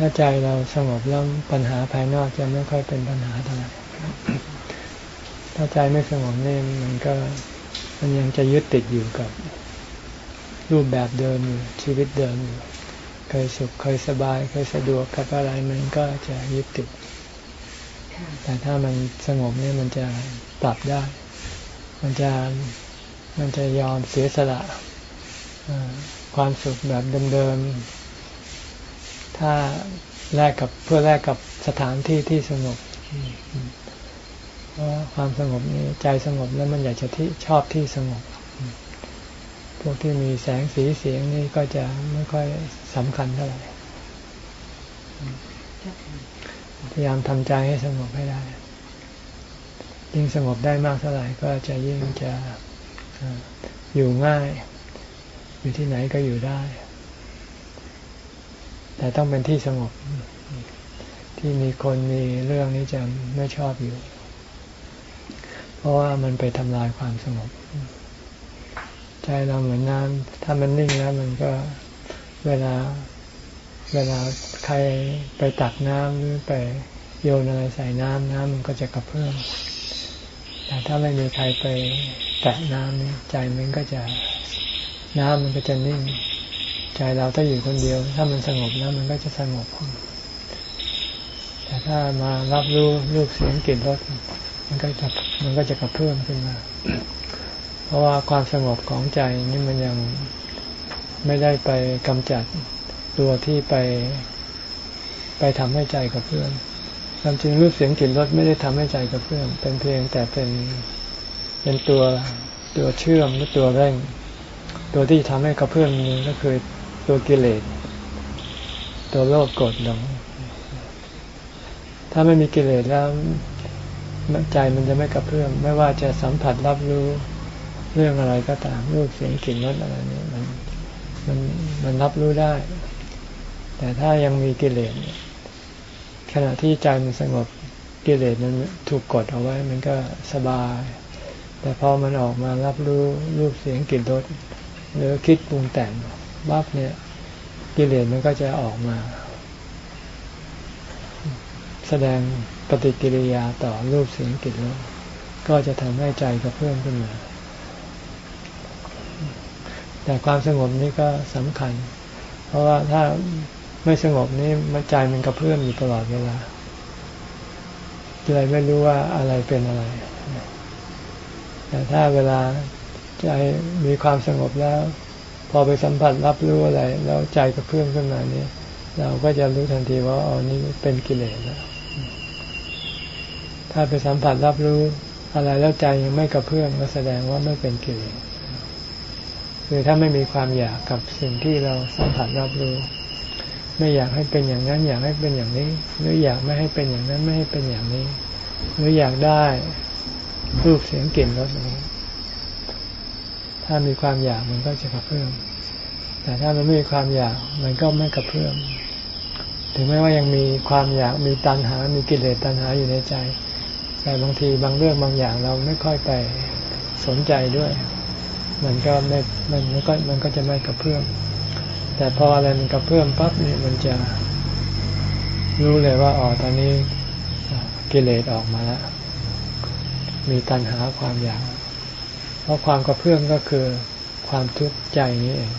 ถ้าใจเราสงบแล้วปัญหาภายนอกจะไม่ค่อยเป็นปัญหาเท่าไหร่ถ้าใจไม่สงบเนี่ยมันก็มันยังจะยึดติดอยู่กับรูปแบบเดิมอยู่ชีวิตเดิมอยู่เคยสุขเคยสบาย เคยสะดวกกับอะไรมันก็จะยึดติด แต่ถ้ามันสงบเนี่ยมันจะปรับได้ มันจะมันจะยอมเสียสละความสุขแบบเดิมๆ ถ้าแลกกับเพื่อแลกกับสถานที่ที่สงบเพราะความสงบนี้ใจสงบแล้วมันอยากจะที่ชอบที่สงบ พวกที่มีแสงสีเสียงนี่ก็จะไม่ค่อยสำคัญเท่าไหร่พยายามทำใจให้สงบให้ได้ ยิ่งสงบได้มากเท่าไหร่ก็จะยิ่งจะอยู่ง่าย อยู่ที่ไหนก็อยู่ได้ แต่ต้องเป็นที่สงบ ที่มีคนมีเรื่องนี้จะไม่ชอบอยู่ เพราะว่ามันไปทำลายความสงบ ใจเราเหมือนน้ำถ้ามันนิ่งแล้วมันก็เวลาเวลาใครไปตักน้ำหรือไปโยนอะไรใส่น้ำน้ำมันก็จะกระเพื่อมแต่ถ้าไม่มีใครไปแตะน้ำนี่ใจมันก็จะน้ำมันก็จะนิ่ง ใจเราถ้าอยู่คนเดียว ถ้ามันสงบแล้วมันก็จะสงบแต่ถ้ามารับรู้รูปเสียงกลิ่นรสมันก็จะมันก็จะกระเพื่อมขึ้นมา เพราะว่าความสงบของใจนี่มันยังไม่ได้ไปกำจัดตัวที่ไป ไปทำให้ใจกระเพื่อมความจริงรูปเสียงกลิ่นรสไม่ได้ทำให้ใจกระเพื่อมเป็นเพียงแต่เป็นเป็นตัวตัวเชื่อมหรือตัวเร่ง ตัวที่ทำให้กระเพื่อมนี้ก็คือ ตัวกิเลส ตัวโลภโกรธหลง ถ้าไม่มีกิเลสแล้วใจมันจะไม่กระเพื่อมไม่ว่าจะสัมผัสรับรู้เรื่องอะไรก็ตามรูปเสียงกลิ่นรสอะไรนี้มันมันมันรับรู้ได้ แต่ถ้ายังมีกิเลสขณะที่ใจมันสงบกิเลสมันถูกกดเอาไว้ มันก็สบาย แต่พอมันออกมารับรู้รูปเสียงกลิ่นรสหรือคิดปรุงแต่ง บับเนี่ยกิเลสมันก็จะออกมา แสดงปฏิกิริยาต่อรูปเสียงกลิ่นรสก็จะทำให้ใจกระเพื่อมขึ้นมา แต่ความสงบนี้ก็สำคัญ เพราะว่าถ้าไม่สงบนี้มันใจมันกระเพื่อมอยู่ตลอดเวลาเลยไม่รู้ว่าอะไรเป็นอะไร แต่ถ้าเวลาใจมีความสงบแล้ว พอไปสัมผัสรับรู้อะไร แล้วใจกระเพื่อมขึ้นมานี้ เราก็จะรู้ทันทีว่าอ๋อนี่เป็นกิเลสแล้วถ้าไปสัมผัสรับรู้อะไรแล้วใจยังไม่กระเพื่อมก็แสดงว่าไม่เป็นกิเลสคือถ้าไม่มีความอยากกับสิ่งที่เราสัมผัสรับรู้ ไม่อยากให้เป็นอย่างนั้น อยากให้เป็นอย่างนี้ หรืออยากไม่ให้เป็นอย่างนั้นไม่ให้เป็นอย่างนี้ หรืออยากได้รูปเสียงกลิ่นรสนี้ ถ้ามีความอยากมันก็จะกระเพื่อมแต่ถ้ามันไม่มีความอยากมันก็ไม่กระเพื่อมถึงแม้ว่ายังมีความอยากมีตัณหา มีกิเลสตัณหาอยู่ในใจ แต่บางทีบางเรื่องบางอย่างเราไม่ค่อยไปสนใจด้วย มันก็ไม่มันก็มันก็จะไม่กระเพื่อมแต่พออะไรมันกระเพื่อมปั๊บนี่มันจะรู้เลยว่าอ๋อตอนนี้กิเลสออกมาแล้วมีตัณหาความอยาก ราะความกระเพื่อมก็คือความทุกข์ใจนี้เอง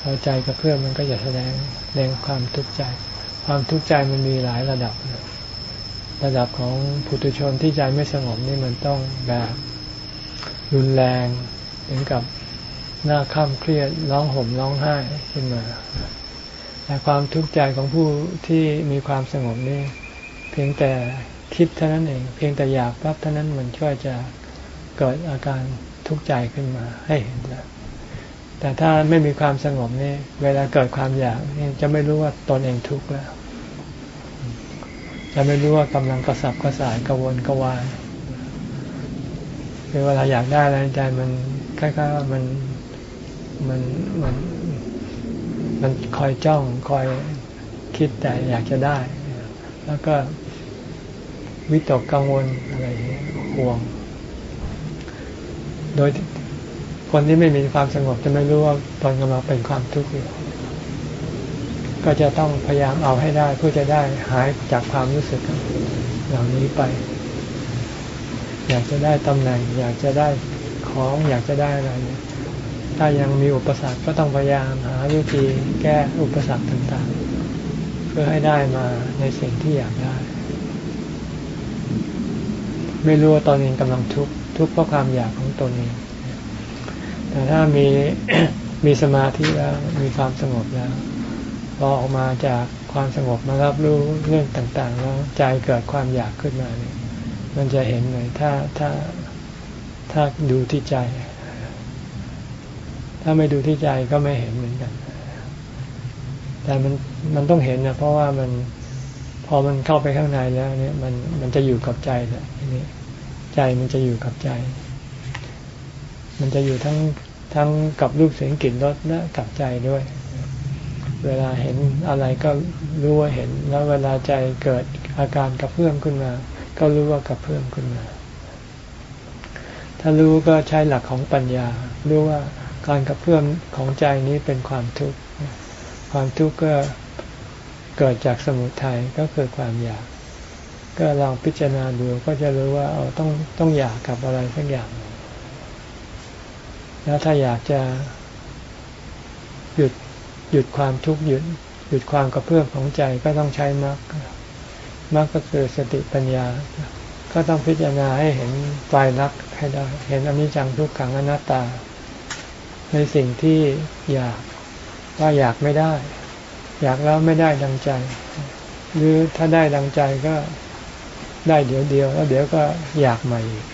พอใจกระเพื่อมมันก็จะแสดงแสดงความทุกข์ใจ ความทุกข์ใจมันมีหลายระดับ ระดับของผู้ตุชนที่ใจไม่สงบนี่มันต้องแบบรุนแรงถึงกับหน้าค่ำเครียดร้องห่มร้องไห้ขึ้นมา แต่ความทุกข์ใจของผู้ที่มีความสงบนี่ เพียงแต่คิดเท่านั้นเอง เพียงแต่อยากปั๊บเท่านั้นมันช่วยจะ เกิดอาการทุกข์ใจขึ้นมาให้เห็นแล้วแต่ถ้าไม่มีความสงบนี่เวลาเกิดความอยากนี่จะไม่รู้ว่าตนเองทุกข์แล้ว จะไม่รู้ว่ากำลังกระสับกระส่ายกระวนกระวายคือเวลาอยากได้อะไรใจมันคล้ายๆว่ามันมันมันมันคอยจ้องคอยคิดแต่อยากจะได้ แล้วก็วิตกกังวลอะไรห่วง โดยคนที่ไม่มีความสงบจะไม่รู้ว่าตอนกำลังเป็นความทุกข์อยู่ก็จะต้องพยายามเอาให้ได้เพื่อจะได้หายจากความรู้สึกเหล่านี้ไป อยากจะได้ตำแหน่ง อยากจะได้ของอยากจะได้อะไรถ้ายังมีอุปสรรคก็ต้องพยายามหาวิธีแก้อุปสรรคต่างๆ เพื่อให้ได้มาในสิ่งที่อยากได้ ไม่รู้ว่าตอนนี้กำลังทุกข์ ทุกข์เพราะความอยากของตนเองแต่ถ้ามีมีสมาธิแล้วมีความสงบแล้วพอออกมาจากความสงบมารับรู้เรื่องต่างๆ แล้วใจเกิดความอยากขึ้นมาเนี่ยมันจะเห็นเลยถ้าถ้าถ้าดูที่ใจ ถ้าไม่ดูที่ใจก็ไม่เห็นเหมือนกัน แต่มันมันต้องเห็นนะเพราะว่ามันพอมันเข้าไปข้างในแล้วเนี่ยมันมันจะอยู่กับใจแหละทีนี้ ใจมันจะอยู่กับใจ มันจะอยู่ทั้งทั้งกับรูปเสียงกลิ่นรสและกับใจด้วย เวลาเห็นอะไรก็รู้ว่าเห็น แล้วเวลาใจเกิดอาการกระเพื่อมขึ้นมา ก็รู้ว่ากระเพื่อมขึ้นมา ถ้ารู้ก็ใช้หลักของปัญญา รู้ว่าการกระเพื่อมของใจนี้เป็นความทุกข์ ความทุกข์ก็เกิดจากสมุทัยก็คือความอยาก ก็ลองพิจารณาดูก็จะรู้ว่าเอาต้องต้องอยากกับอะไรสักอย่าง แล้วถ้าอยากจะหยุดหยุดความทุกข์หยุดหยุดความกระเพื่อมของใจก็ต้องใช้มรรคมรรคก็คือสติปัญญา ก็ต้องพิจารณาให้เห็นไตรลักษณ์ให้ได้เห็นอนิจจังทุกขังอนัตตา ในสิ่งที่อยากว่าอยากไม่ได้ อยากแล้วไม่ได้ดังใจ หรือถ้าได้ดังใจก็ ได้เดี๋ยวเดียวแล้วเดี๋ยวก็อยากใหม่อีก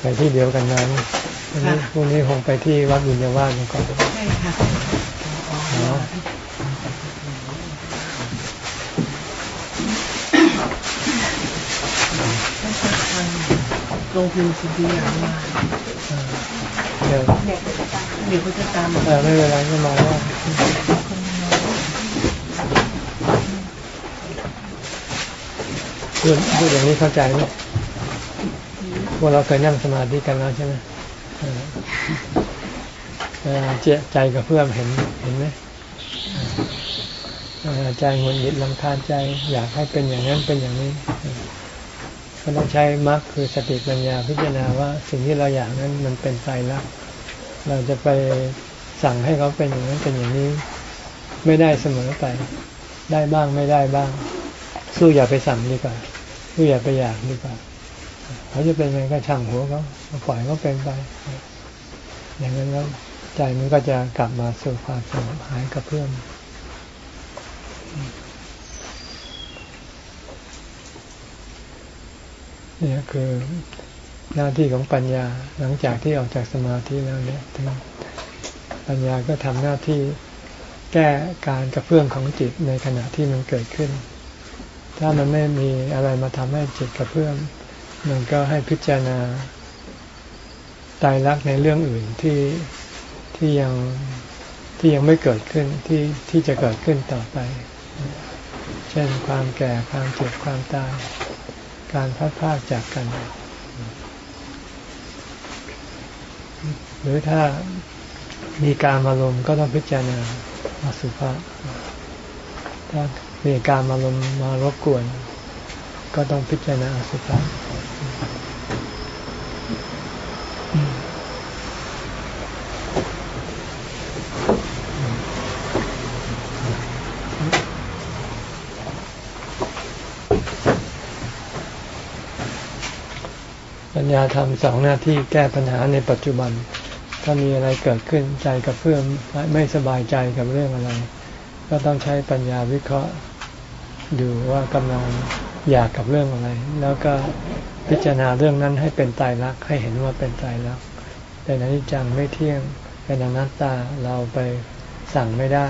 ไปที่เดียวกันนั้นวันนี้พรุ่งนี้คงไปที่วัดบุญญาวาสก่อนใช่ค่ะลงพิมพ์ซีดีอย่างว่า เดี๋ยวเดี๋ยวเขาจะตามเออไม่เป็นไรก็มาว่าพูดพูดอย่างนี้เข้าใจไหมพวกเราเคยนั่งสมาธิกันแล้วใช่ไหมเจ๊ใจกับเพื่อนเห็นเห็นไหมใจหงุดหงิดลำคาญใจ อยากให้เป็นอย่างนั้นเป็นอย่างนี้ ก็ต้องใช้มรรคคือสติปัญญาพิจารณาว่าสิ่งที่เราอยากนั้นมันเป็นใจรักเราจะไปสั่งให้เขาเป็นอย่างนั้นเป็นอย่างนี้ ไม่ได้เสมอไปได้บ้างไม่ได้บ้าง สู้อย่าไปสั่งดีกว่าสู้อย่าไปอยากดีกว่าเขาจะเป็นยังไงก็ช่างหัวเขาปล่อยเขาเป็นไป อย่างนั้นแล้วใจมันก็จะกลับมาสู่ความสงบหายกับเพื่อน นี่คือหน้าที่ของปัญญาหลังจากที่ออกจากสมาธิแล้วเนี่ยปัญญาก็ทำหน้าที่แก้การกระเพื่อมของจิตในขณะที่มันเกิดขึ้น ถ้ามันไม่มีอะไรมาทำให้จิตกระเพื่อมมันก็ให้พิจารณาตายรักในเรื่องอื่นที่ที่ยังที่ยังไม่เกิดขึ้นที่ที่จะเกิดขึ้นต่อไป เช่นความแก่ความเจ็บความตาย การพัดพากจากกัน หรือถ้ามีการอารมณ์ก็ต้องพิจารณาอสุภะถ้ามีการอารมณ์มารบกวน ก็ต้องพิจารณาอสุภะ ญาทำสองหน้าที่แก้ปัญหาในปัจจุบัน ถ้ามีอะไรเกิดขึ้นใจกับเพื่อนไม่สบายใจกับเรื่องอะไร ก็ต้องใช้ปัญญาวิเคราะห์ดูว่ากำลังอยากกับเรื่องอะไร แล้วก็พิจารณาเรื่องนั้นให้เป็นตายรักให้เห็นว่าเป็นตายรักเป็นอนิจจังไม่เที่ยงเป็นอนัตตาเราไปสั่งไม่ได้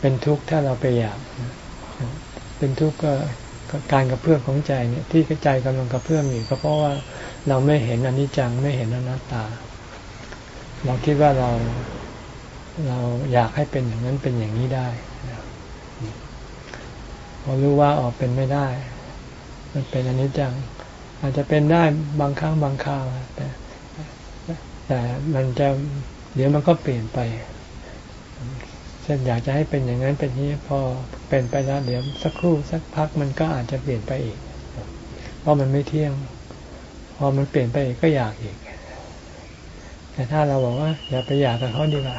เป็นทุกข์ถ้าเราไปอยาก เป็นทุกข์ก็ การกระเพื่อมของใจเนี่ยที่ใจกำลังกระเพื่อมอยู่ก็เพราะว่าเราไม่เห็นอนิจจังไม่เห็นอนัตตา เราคิดว่าเราเราอยากให้เป็นอย่างนั้นเป็นอย่างนี้ได้พอรู้ว่าออกเป็นไม่ได้ มันเป็นอนิจจัง อาจจะเป็นได้บางครั้งบางคราวแต่แต่มันจะเดี๋ยวมันก็เปลี่ยนไป เช่นอยากจะให้เป็นอย่างนั้นเป็นนี้พอเป็นไปแล้วเดี๋ยวสักครู่สักพักมันก็อาจจะเปลี่ยนไปอีก เพราะมันไม่เที่ยง พอมันเปลี่ยนไปอีกก็อยากอีก แต่ถ้าเราบอกว่า อย่าไปอยากกับเขาดีกว่า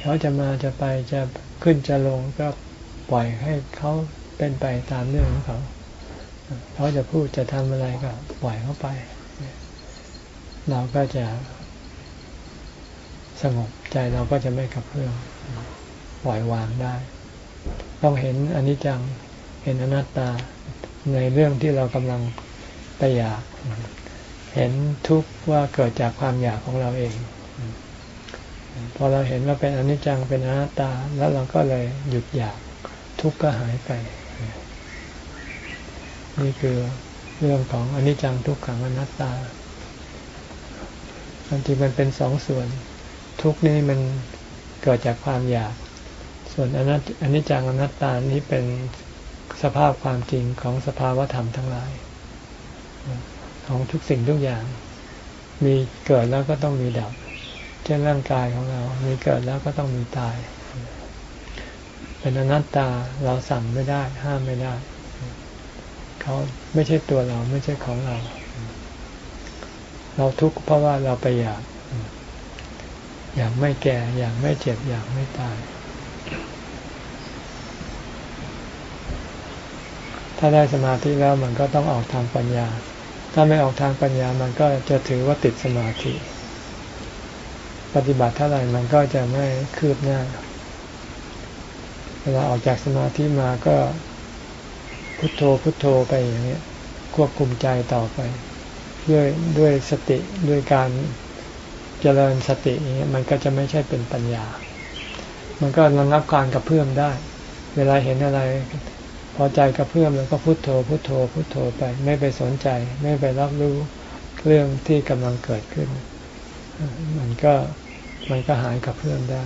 เขาจะมาจะไปจะขึ้นจะลงก็ปล่อยให้เขาเป็นไปตามเรื่องของเขา เขาจะพูดจะทำอะไรก็ปล่อยเขาไป เราก็จะสงบใจเราก็จะไม่กระเพื่อม ปล่อยวางได้ ต้องเห็นอนิจจังเห็นอนัตตาในเรื่องที่เรากำลังไปอยาก เห็นทุกข์ว่าเกิดจากความอยากของเราเอง พอเราเห็นว่าเป็นอนิจจังเป็นอนัตตา แล้วเราก็เลยหยุดอยากทุกข์ก็หายไป นี่คือเรื่องของอนิจจังทุกขังอนัตตาบางทีมันเป็นสองส่วน ทุกนี่มันเกิดจากความอยาก ส่วนอนัตอนิจจังอนัตตานี้เป็นสภาพความจริงของสภาวธรรมทั้งหลาย ของทุกสิ่งทุกอย่าง มีเกิดแล้วก็ต้องมีดับ เช่นร่างกายของเรา มีเกิดแล้วก็ต้องมีตาย เป็นอนัตตาเราสั่งไม่ได้ ห้ามไม่ได้ เขาไม่ใช่ตัวเราไม่ใช่ของเรา เราทุกข์เพราะว่าเราไปอยาก อยากไม่แก่ อยากไม่เจ็บ อยากไม่ตาย ถ้าได้สมาธิแล้วมันก็ต้องออกทางปัญญา ถ้าไม่ออกทางปัญญามันก็จะถือว่าติดสมาธิ ปฏิบัติเท่าไหร่มันก็จะไม่คืบหน้า เวลาออกจากสมาธิมาก็พุโทโธพุโทโธไปอย่างนี้ควบคุมใจต่อไป ด้วยด้วยสติด้วยการเจริญสติอย่างนี้มันก็จะไม่ใช่เป็นปัญญา มันก็ระงับการกระเพื่อมได้ เวลาเห็นอะไร พอใจกระเพื่อมแล้วก็พุโทโธ พุโทโธ พุโทโธไป ไม่ไปสนใจ ไม่ไปรับรู้เรื่องที่กำลังเกิดขึ้น มันก็มันก็หายกระเพื่อมได้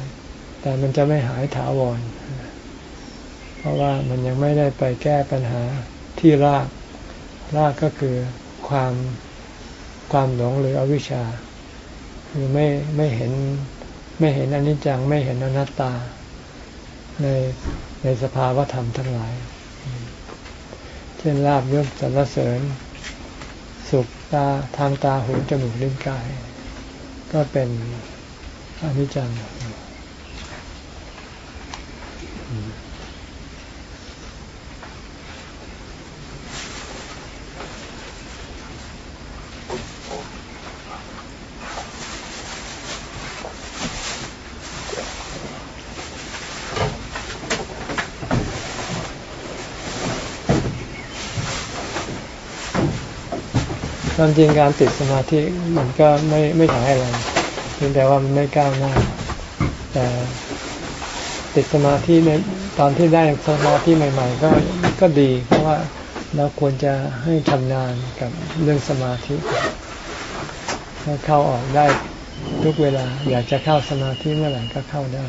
แต่มันจะไม่หายถาวร เพราะว่ามันยังไม่ได้ไปแก้ปัญหาที่ราก รากก็คือความความหลงหรืออวิชชา คือไม่ไม่เห็นไม่เห็นอนิจจังไม่เห็นอนัตตาในในสภาวธรรมทั้งหลาย ช่นลาบยศสรรเสริญ สุขตาทางตาหูจมูกลิ้นกาย ก็เป็นอนิจจัง ความจริงการติดสมาธิมันก็ไม่ไม่ถ่ายอะไรเพียงแต่ว่ามันไม่ก้าวหน้า แต่ติดสมาธิในตอนที่ได้สมาธิใหม่ ๆ ก็ก็ดี เพราะว่าเราควรจะให้ชำนาญกับเรื่องสมาธิให้เข้าออกได้ทุกเวลา อยากจะเข้าสมาธิเมื่อไหร่ก็เข้าได้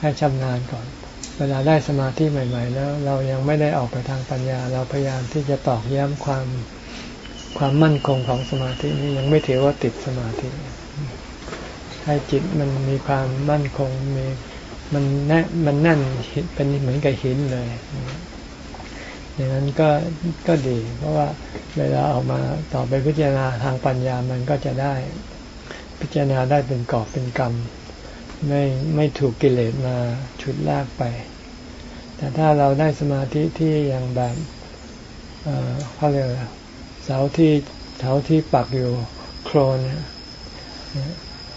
ให้ชำนาญก่อน เวลาได้สมาธิใหม่ ๆ แล้ว เรายังไม่ได้ออกไปทางปัญญา เราพยายามที่จะตอกย้ำความ ความมั่นคงของสมาธินี้ยังไม่ถือว่าติดสมาธิ ให้จิตมันมีความมั่นคงมีมันแน่มันแน่นเป็นเหมือนกับหินเลย อย่างนั้นก็ก็ดี เพราะว่าเวลาออกมาต่อไปพิจารณาทางปัญญามันก็จะได้พิจารณาได้เป็นกอบเป็นกรรม ไม่ไม่ถูกกิเลสมาฉุดลากไป แต่ถ้าเราได้สมาธิที่ยังแบบ เอ่อเขาเรียก เสาที่เสาที่ปักอยู่โครน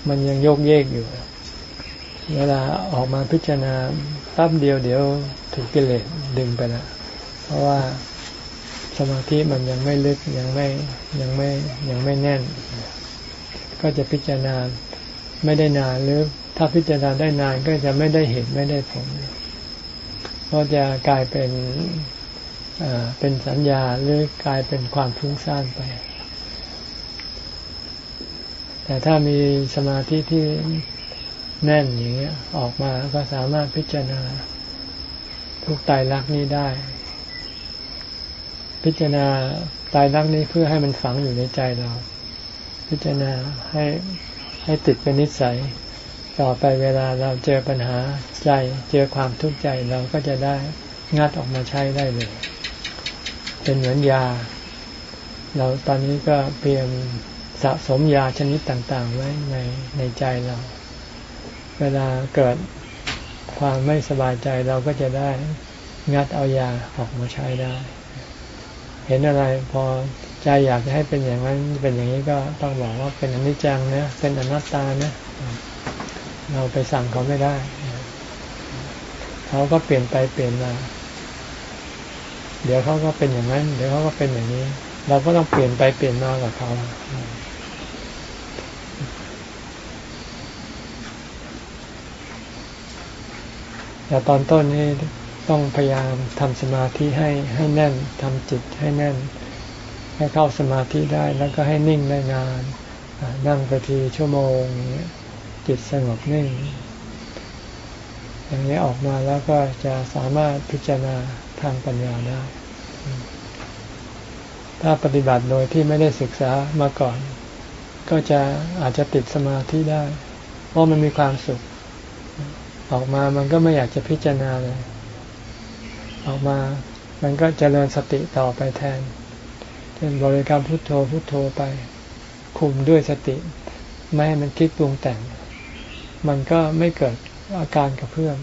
มันยังโยกเยกอยู่ เวลาออกมาพิจารณาตั้บเดียวเดี๋ยวถูกกิเลสดึงไปล้วเพราะว่าสมาธิมันยังไม่ลึกยังไม่ยังไม่ยังไม่แน่น ก็จะพิจารณาไม่ได้นานหรือถ้าพิจารณาได้นานก็จะไม่ได้เห็นไม่ได้ผลก็จะกลายเป็น เป็นสัญญาหรือกลายเป็นความฟุ้งซ่านไป แต่ถ้ามีสมาธิที่แน่นอย่างเงี้ยออกมาก็สามารถพิจารณา ทุกตายรักนี้ได้ พิจารณาตายรักนี้เพื่อให้มันฝังอยู่ในใจเรา พิจารณาให้ให้ติดเป็นนิสัย ต่อไปเวลาเราเจอปัญหาใจ เจอความทุกข์ใจเราก็จะได้งัดออกมาใช้ได้เลย เป็นเหมือนยา เราตอนนี้ก็เตรียมสะสมยาชนิดต่างๆ ไว้ในในใจเรา เวลาเกิดความไม่สบายใจเราก็จะได้งัดเอายาออกมาใช้ได้ เห็นอะไรพอใจอยากจะให้เป็นอย่างนั้น เป็นอย่างนี้ก็ต้องบอกว่าเป็นอนิจจังนะเป็นอนัตตานะเราไปสั่งเขาไม่ได้ เขาก็เปลี่ยนไปเปลี่ยนมา เดี๋ยวเขาก็เป็นอย่างนั้น เดี๋ยวเขาก็เป็นอย่างนี้ เราก็ต้องเปลี่ยนไปเปลี่ยนมากับเขาแต่ตอนต้นนี่ต้องพยายามทำสมาธิให้ให้แน่นทำจิตให้แน่น ให้เข้าสมาธิได้แล้วก็ให้นิ่งได้นานนั่งไปทีชั่วโมงจิตสงบนิ่ง อย่างนี้ออกมาแล้วก็จะสามารถพิจารณา ทางปัญญาได้ ถ้าปฏิบัติโดยที่ไม่ได้ศึกษามาก่อน ก็จะอาจจะติดสมาธิได้ เพราะมันมีความสุข ออกมามันก็ไม่อยากจะพิจารณาเลย ออกมามันก็เจริญสติต่อไปแทนเช่นบริกรรมพุทโธพุทโธไป คุมด้วยสติ ไม่ให้มันคิดปรุงแต่ง มันก็ไม่เกิดอาการกระเพื่อม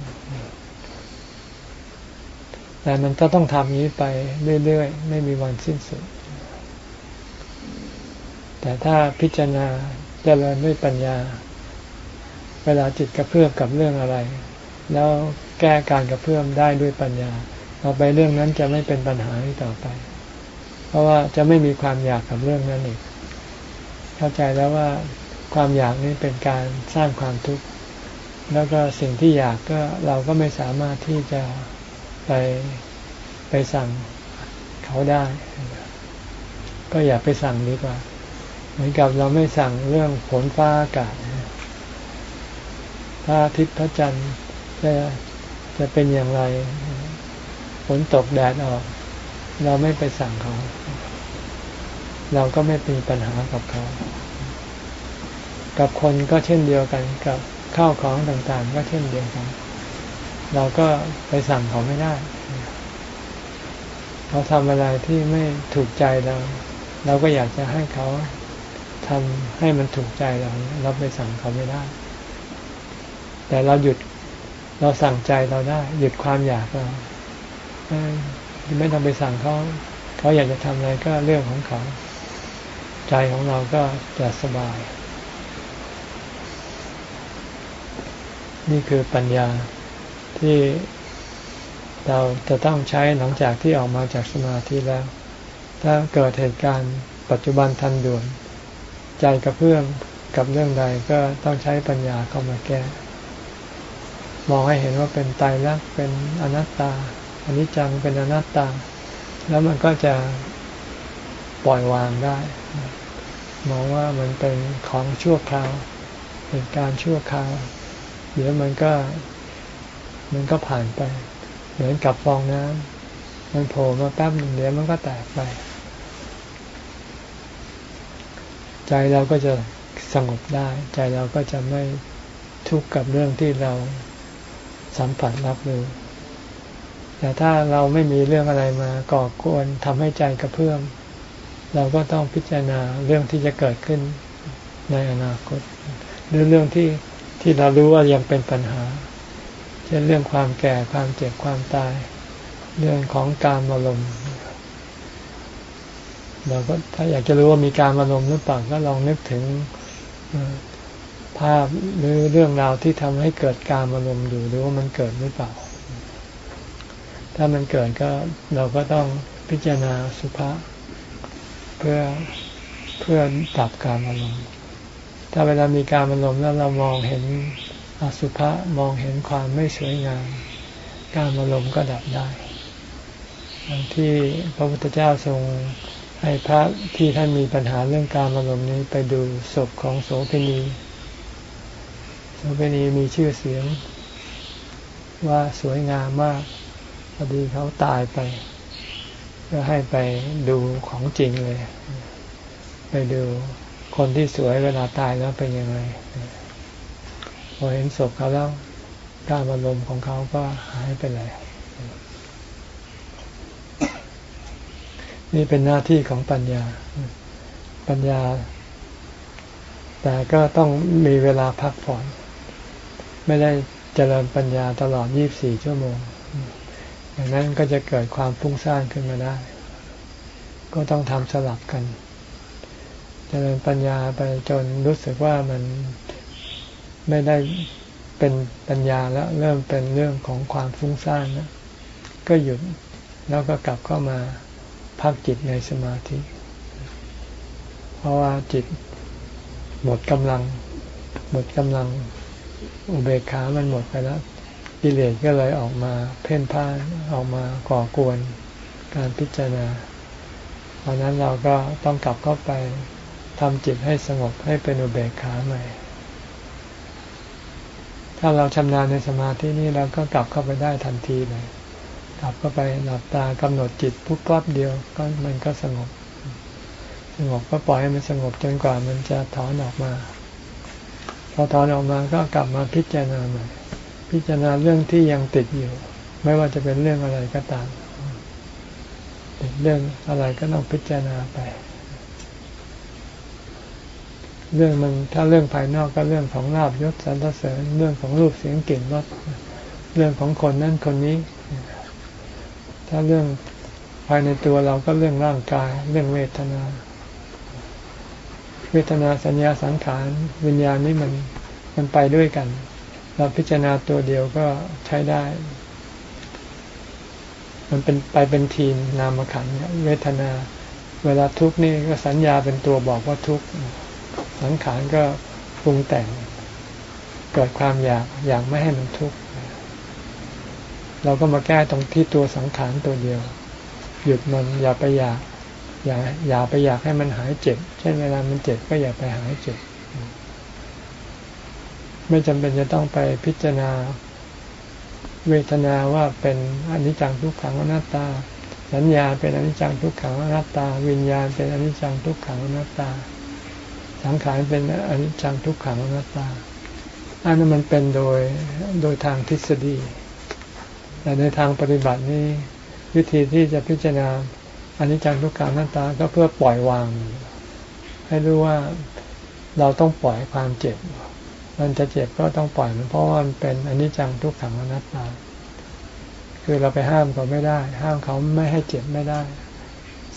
แต่มันก็ต้องทำนี้ไปเรื่อยๆ ไม่มีวันสิ้นสุด แต่ถ้าพิจารณาเจริญด้วยปัญญา เวลาจิตกระเพื่อมกับเรื่องอะไร แล้วแก้การกระเพื่อมได้ด้วยปัญญาต่อไปเรื่องนั้นจะไม่เป็นปัญหาอีกต่อไป เพราะว่าจะไม่มีความอยากกับเรื่องนั้นอีกเข้าใจแล้วว่าความอยากนี้เป็นการสร้างความทุกข์แล้วก็สิ่งที่อยากก็เราก็ไม่สามารถที่จะ ไปไปสั่งเขาได้ ก็อย่าไปสั่งดีกว่า เหมือนกับเราไม่สั่งเรื่องฝนฟ้าอากาศพระอาทิตย์พระจันทร์จะจะเป็นอย่างไรฝนตกแดดออก เราไม่ไปสั่งเขา เราก็ไม่มีปัญหากับเขา กับคนก็เช่นเดียวกันกับข้าวของต่างๆ ก็เช่นเดียวกัน เราก็ไปสั่งเขาไม่ได้เขาทำอะไรที่ไม่ถูกใจเรา เราก็อยากจะให้เขาทำให้มันถูกใจเรา เราไปสั่งเขาไม่ได้ แต่เราหยุดเราสั่งใจเราได้ หยุดความอยากเราไม่ต้องไปสั่งเขาเขาอยากจะทำอะไรก็เรื่องของเขา ใจของเราก็จะสบาย นี่คือปัญญา ที่เราจะต้องใช้หลังจากที่ออกมาจากสมาธิแล้ว ถ้าเกิดเหตุการณ์ปัจจุบันทันด่วน ใจกระเพื่อมกับเรื่องใดก็ต้องใช้ปัญญาเข้ามาแก้ มองให้เห็นว่าเป็นตายรักเป็นอนัตตาอนนี้จังเป็นอนัตตา แล้วมันก็จะปล่อยวางได้ มองว่ามันเป็นของชั่วคราว เป็นการชั่วคราว เดี๋ยวมันก็ มันก็ผ่านไป เหมือนกับฟองน้ำมันโผล่มาแป๊บหนึ่งเดี๋ยวมันก็แตกไป ใจเราก็จะสงบได้ ใจเราก็จะไม่ทุกข์กับเรื่องที่เราสัมผัสรับรู้แต่ถ้าเราไม่มีเรื่องอะไรมาก่อกวนทำให้ใจกระเพื่อมเราก็ต้องพิจารณาเรื่องที่จะเกิดขึ้นในอนาคต หรือเรื่องที่ที่เรารู้ว่ายังเป็นปัญหา ช่นเรื่องความแก่ความเจ็บความตาย เรื่องของการอารมณ์เราก็ถ้าอยากจะรู้ว่ามีการอารมณ์หรือเปล่าก็ลองนึกถึงภาพหรือเรื่องราวที่ทำให้เกิดการอารมณ์อยู่หรือว่ามันเกิดหรือเปล่า ถ้ามันเกิดก็เราก็ต้องพิจารณาสุภาษเพื่อเพื่อดับการอารมณ์ถ้าเวลามีการอารมณ์แล้วเรามองเห็น อสุภะมองเห็นความไม่สวยงาม การอารมณ์ก็ดับได้ที่พระพุทธเจ้าทรงให้พระที่ท่านมีปัญหาเรื่องการอารมณ์นี้ไปดูศพของโสเภณีโสเภณีมีชื่อเสียงว่าสวยงามมากพอดีเขาตายไป ก็ให้ไปดูของจริงเลย ไปดูคนที่สวยเวลาตายแล้วเป็นยังไง พอเห็นศพเขาแล้วการอารมณ์ของเขาก็หายไปเลย นี่เป็นหน้าที่ของปัญญา ปัญญา แต่ก็ต้องมีเวลาพักผ่อน ไม่ได้เจริญปัญญาตลอด 24 ชั่วโมง อย่างนั้นก็จะเกิดความฟุ้งซ่านขึ้นมาได้ ก็ต้องทำสลับกัน เจริญปัญญาไปจนรู้สึกว่ามัน ไม่ได้เป็นปัญญาแล้วเริ่มเป็นเรื่องของความฟุ้งซ่านนะก็หยุดแล้วก็กลับเข้ามาพักจิตในสมาธิ เพราะว่าจิตหมดกำลัง หมดกำลังอุเบกขามันหมดไปแล้วกิเลสก็เลยออกมาเพ่นพ่านออกมาก่อกวนการพิจารณาเพราะนั้นเราก็ต้องกลับเข้าไปทำจิตให้สงบให้เป็นอุเบกขาใหม่ ถ้าเราชำนาญในสมาธินี้เราก็กลับเข้าไปได้ทันทีเลย กลับเข้าไปหลับตากำหนดจิตปุ๊บปั๊บเดียวก็มันก็สงบ สงบก็ปล่อยให้มันสงบจนกว่ามันจะถอนออกมา พอถอนออกมาก็กลับมาพิจารณาใหม่ พิจารณาเรื่องที่ยังติดอยู่ ไม่ว่าจะเป็นเรื่องอะไรก็ตาม เรื่องอะไรก็ต้องพิจารณาไป เรื่องมันถ้าเรื่องภายนอกก็เรื่องของลาบยศสรรเสริญเรื่องของรูปเสียงกลิ่นรสเรื่องของคนนั่นคนนี้ ถ้าเรื่องภายในตัวเราก็เรื่องร่างกาย เรื่องเวทนา เวทนาสัญญาสังขารวิญญาณนี่มันมันไปด้วยกัน เราพิจารณาตัวเดียวก็ใช้ได้ มันเป็นไปเป็นทีมนามขันเวทนา เวลาทุกข์นี่ก็สัญญาเป็นตัวบอกว่าทุกข์ สังขารก็ปรุงแต่ง เกิดความอยากอยากไม่ให้มันทุกข์เราก็มาแก้ตรงที่ตัวสังขารตัวเดียว หยุดมันอย่าไปอยาก อย่าอย่าไปอยากให้มันหายเจ็บ เช่นเวลามันเจ็บก็อย่าไปหายเจ็บ ไม่จำเป็นจะต้องไปพิจารณาเวทนาว่าเป็นอนิจจังทุกขังอนัตตา สัญญาเป็นอนิจจังทุกขังอนัตตา วิญญาณเป็นอนิจจังทุกขังอนัตตา สังขารเป็นอนิจจังทุกขังอนัตตาอันนั้นมันเป็นโดยโดยทางทฤษฎี แต่ในทางปฏิบัตินี้วิธีที่จะพิจารณาอนิจจังทุกขังอนัตตาก็เพื่อปล่อยวาง ให้รู้ว่าเราต้องปล่อยความเจ็บ มันจะเจ็บก็ต้องปล่อยมันเพราะว่ามันเป็นอนิจจังทุกขังอนัตตา คือเราไปห้ามเขาไม่ได้ ห้ามเขาไม่ให้เจ็บไม่ได้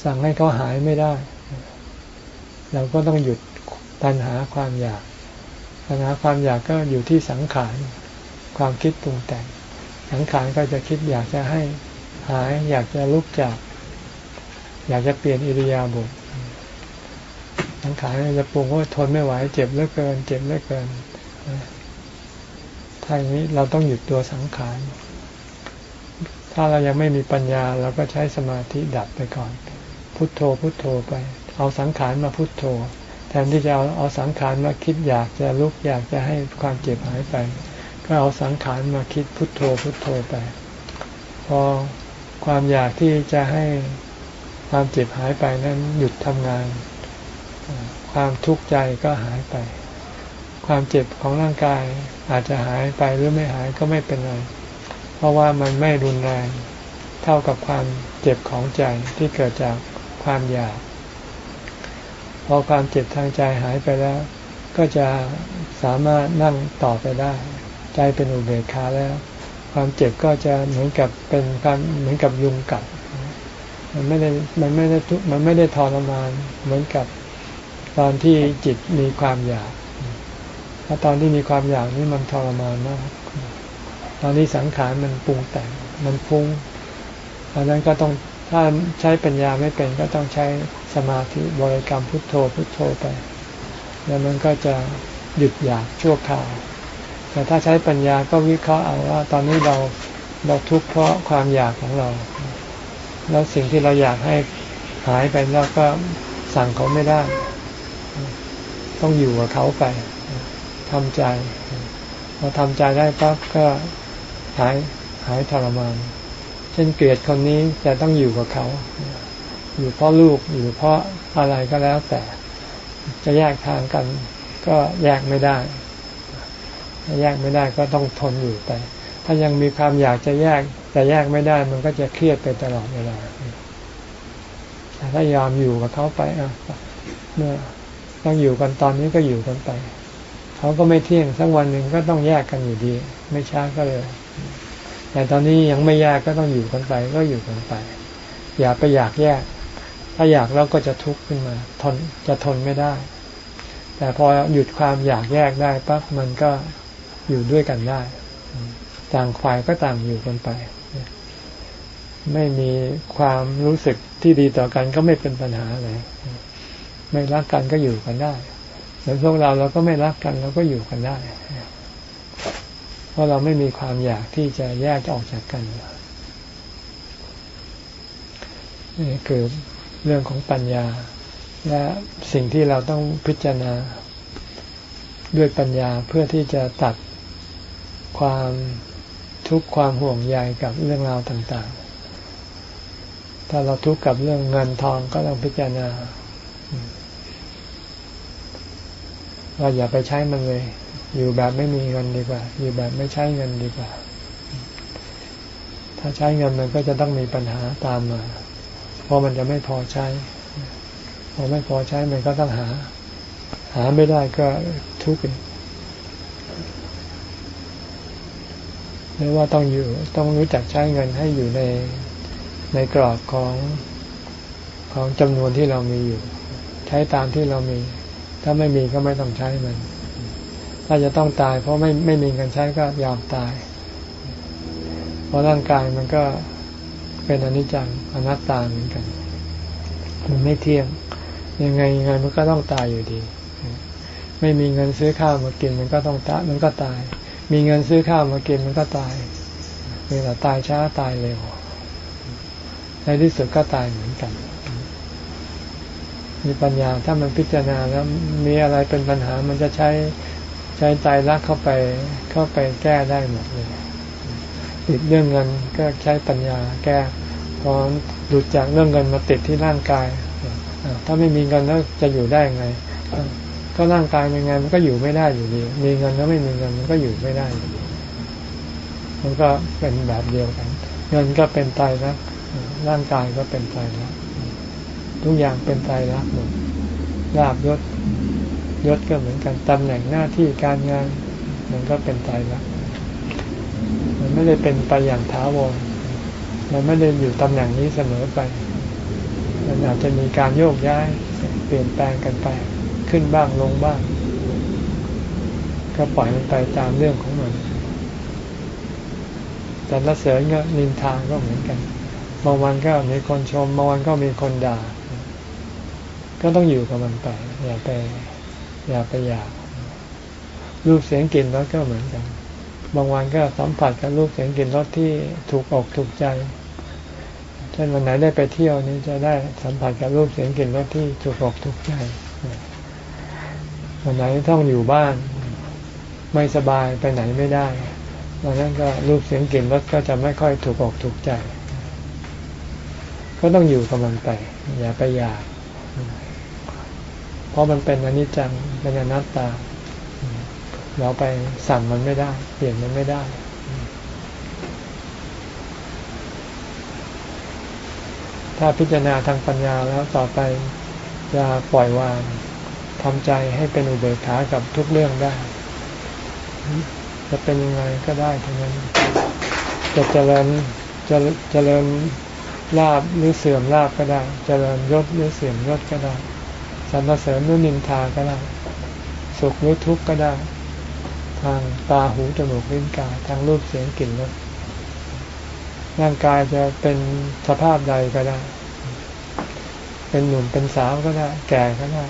สั่งให้เขาหายไม่ได้ เราก็ต้องหยุด ตัณหาความอยาก ตัณหาความอยากก็อยู่ที่สังขาร ความคิดปรุงแต่ง สังขารก็จะคิดอยากจะให้หาย อยากจะลุกจาก อยากจะเปลี่ยนอิริยาบถ สังขารจะปรุงว่าทนไม่ไหว เจ็บเหลือเกิน เจ็บเหลือเกินถ้าอย่างนี้เราต้องหยุดตัวสังขาร ถ้าเรายังไม่มีปัญญาเราก็ใช้สมาธิดับไปก่อน พุทโธพุทโธไป เอาสังขารมาพุทโธ แทนที่จะเอาเอาสังขารมาคิดอยากจะลุกอยากจะให้ความเจ็บหายไป ก็เอาสังขารมาคิดพุทโธพุทโธไป พอความอยากที่จะให้ความเจ็บหายไปนั้นหยุดทำงาน ความทุกข์ใจก็หายไป ความเจ็บของร่างกายอาจจะหายไปหรือไม่หายก็ไม่เป็นไร เพราะว่ามันไม่รุนแรงเท่ากับความเจ็บของใจที่เกิดจากความอยาก พอความเจ็บทางใจหายไปแล้ว ก็จะสามารถนั่งต่อไปได้ ใจเป็นอุเบกขาแล้ว ความเจ็บก็จะเหมือนกับเป็นการเหมือนกับยุงกัดมันไม่ได้มันไม่ได้ทุมันไม่ได้ทรมานเหมือนกับตอนที่จิตมีความอยากถ้าตอนที่มีความอยากนี่มันทรมานมาก ตอนนี้สังขารมันปรุงแต่งมันฟุ้งอันนั้นก็ต้องถ้าใช้ปัญญาไม่เป็นก็ต้องใช้ สมาธิบริกรรมพุทโธพุทโธไป แล้วมันก็จะหยุดอยากชั่วคราวแต่ถ้าใช้ปัญญาก็วิเคราะห์เอาว่า ตอนนี้เราเราทุกข์เพราะความอยากของเรา แล้วสิ่งที่เราอยากให้หายไปแล้วก็สั่งเขาไม่ได้ ต้องอยู่กับเขาไปทำใจพอทำใจได้ปั๊บก็หายหายทรมาน เช่นเกลียดคนนี้จะต้องอยู่กับเขา อยู่เพราะลูกอยู่เพราะอะไรก็แล้วแต่ จะแยกทางกัน ก็แยกไม่ได้แยกไม่ได้ก็ต้องทนอยู่ไป ถ้ายังมีความอยากจะแยก แต่แยกไม่ได้มันก็จะเครียดไปตลอดเวลาแต่ถ้ายอมอยู่กับเขาไปอะเมื่อต้องอยู่กันตอนนี้ก็อยู่กันไป เขาก็ไม่เที่ยงสักวันหนึ่งก็ต้องแยกกันอยู่ดี ไม่ช้าก็เลย แต่ตอนนี้ยังไม่แยกก็ต้องอยู่กันไป ก็อยู่กันไป อย่าไปอยากแยก ถ้าอยากแล้วก็จะทุกข์ขึ้นมา ทนจะทนไม่ได้ แต่พอหยุดความอยากแยกได้ปั๊บมันก็อยู่ด้วยกันได้ ต่างฝ่ายก็ต่างอยู่กันไป ไม่มีความรู้สึกที่ดีต่อกันก็ไม่เป็นปัญหาอะไรไม่รักกันก็อยู่กันได้เหมือนพวกเราเราก็ไม่รักกันเราก็อยู่กันได้ เพราะเราไม่มีความอยากที่จะแยกออกจากกันนี่คือ เรื่องของปัญญา และสิ่งที่เราต้องพิจารณาด้วยปัญญาเพื่อที่จะตัดความทุกข์ความห่วงใยกับเรื่องราวต่างๆ ถ้าเราทุกข์กับเรื่องเงินทองก็ต้องพิจารณาเราอย่าไปใช้มันเลย อยู่แบบไม่มีเงินดีกว่า อยู่แบบไม่ใช้เงินดีกว่า ถ้าใช้เงินมันก็จะต้องมีปัญหาตามมา เพราะมันจะไม่พอใช้ พอไม่พอใช้มันก็ต้องหา หาไม่ได้ก็ทุกข์หรือว่าต้องอยู่ต้องรู้จักใช้เงินให้อยู่ในในกรอบของของจำนวนที่เรามีอยู่ ใช้ตามที่เรามี ถ้าไม่มีก็ไม่ต้องใช้มัน ถ้าจะต้องตาย เพราะไม่ไม่มีเงินใช้ก็ยอมตาย เพราะร่างกายมันก็ เป็นอนิจจังอนัตตาเหมือนกัน มันไม่เที่ยง ยังไงยังไงมันก็ต้องตายอยู่ดี ไม่มีเงินซื้อข้าวมากินมันก็ต้องตายมันก็ตาย มีเงินซื้อข้าวมากินมันก็ตายเวลาตายช้าตายเร็วในที่สุดก็ตายเหมือนกัน มีปัญญาถ้ามันพิจารณาแล้วมีอะไรเป็นปัญหามันจะใช้ใช้ใจรักเข้าไปเข้าไปแก้ได้หมดเลย ติดเรื่องเงินก็ใช้ปัญญาแก้พอหลุดจากเรื่องเงินมาติดที่ร่างกายถ้าไม่มีเงินแล้วจะอยู่ได้ไง ก็ร่างกายยังไงมันก็อยู่ไม่ได้อยู่ดีมีเงินแล้วไม่มีเงินมันก็อยู่ไม่ได้อยู่ดีมันก็เป็นแบบเดียวกัน เงินก็เป็นตายรักร่างกายก็เป็นตายรักทุกอย่างเป็นตายรักหมดลาบยศยศก็เหมือนกันตำแหน่งหน้าที่การงาน มันก็เป็นตายรัก มันไม่ได้เป็นไปอย่างท้าวรมันไม่ได้อยู่ตำแหน่งนี้เสมอไป มันอาจจะมีการโยกย้าย เปลี่ยนแปลงกันไป ขึ้นบ้างลงบ้าง ก็ปล่อยมันไปตามเรื่องของมันแต่ละเสริญก็นินทาก็เหมือนกันบางวันก็มีคนชมบางวันก็มีคนด่า ก็ต้องอยู่กับมันไป อย่าไป อย่าไปอยากรูปเสียงกลิ่นรสก็เหมือนกัน บางวันก็สัมผัสกับรูปเสียงกลิ่นรสที่ถูกอกถูกใจเช่นวันไหนได้ไปเที่ยวนี้จะได้สัมผัสกับรูปเสียงกลิ่นรสที่ถูกอกถูกใจวันไหนต้องอยู่บ้าน ไม่สบายไปไหนไม่ได้วันนั้นก็รูปเสียงกลิ่นรสก็จะไม่ค่อยถูกอกถูกใจ ก็ต้องอยู่กับมันไปอย่าไปอยากเพราะมันเป็นอนิจจังเป็นอนัตตา เราไปสั่งมันไม่ได้ เปลี่ยนมันไม่ได้ ถ้าพิจารณาทางปัญญาแล้วต่อไปจะปล่อยวางทำใจให้เป็นอุเบกขากับทุกเรื่องได้ จะเป็นยังไงก็ได้ทั้งนั้นจะเจริญจะเจริญลาบหรือเสื่อมลาบก็ได้ เจริญยศหรือเสื่อมยศก็ได้สรรเสริญหรือนินทาก็ได้ สุขหรือทุกข์ก็ได้ ทางตาหูจมูกลิ้นกายทางรูปเสียงกลิ่นรสร่างกายจะเป็นสภาพใดก็ได้ เป็นหนุ่มเป็นสาวก็ได้ แก่ก็ได้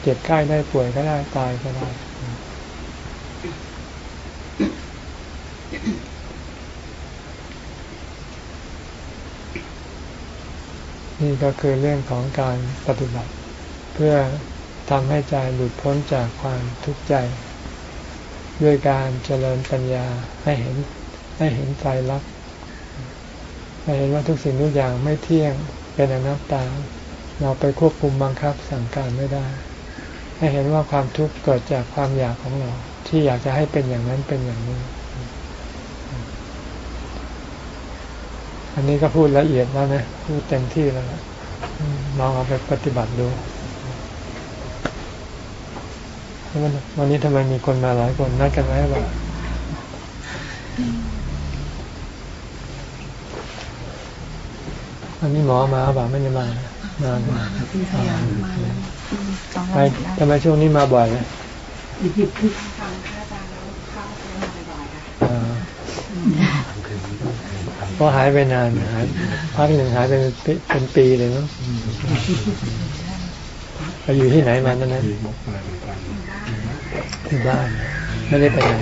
เจ็บไข้ได้ป่วยก็ได้ตายก็ได้นี่ก็คือเรื่องของการปฏิบัติ เพื่อ ทำให้ใจหลุดพ้นจากความทุกข์ใจ ด้วยการเจริญปัญญาให้เห็นให้เห็นใจรักให้เห็นว่าทุกสิ่งทุกอย่างไม่เที่ยงเป็นอนัตตา เราไปควบคุมบังคับสั่งการไม่ได้ ให้เห็นว่าความทุกข์เกิดจากความอยากของเรา ที่อยากจะให้เป็นอย่างนั้นเป็นอย่างนี้ อันนี้ก็พูดละเอียดแล้วนะพูดเต็มที่แล้วลองเอาไปปฏิบัติดู วันนี้ทำไมมีคนมาหลายคนนัดกันไว้แบบอันนี้หมอมาบ่าไม่ได้มามาไปทำไมช่วงนี้มาบ่อยเลยก็หายไปนานหายพักหนึ่งหายไปเป็นปีเลยเนาะไปอยู่ที่ไหนมาตอนนั้น ที่บ้าน ไม่ได้ไปไหน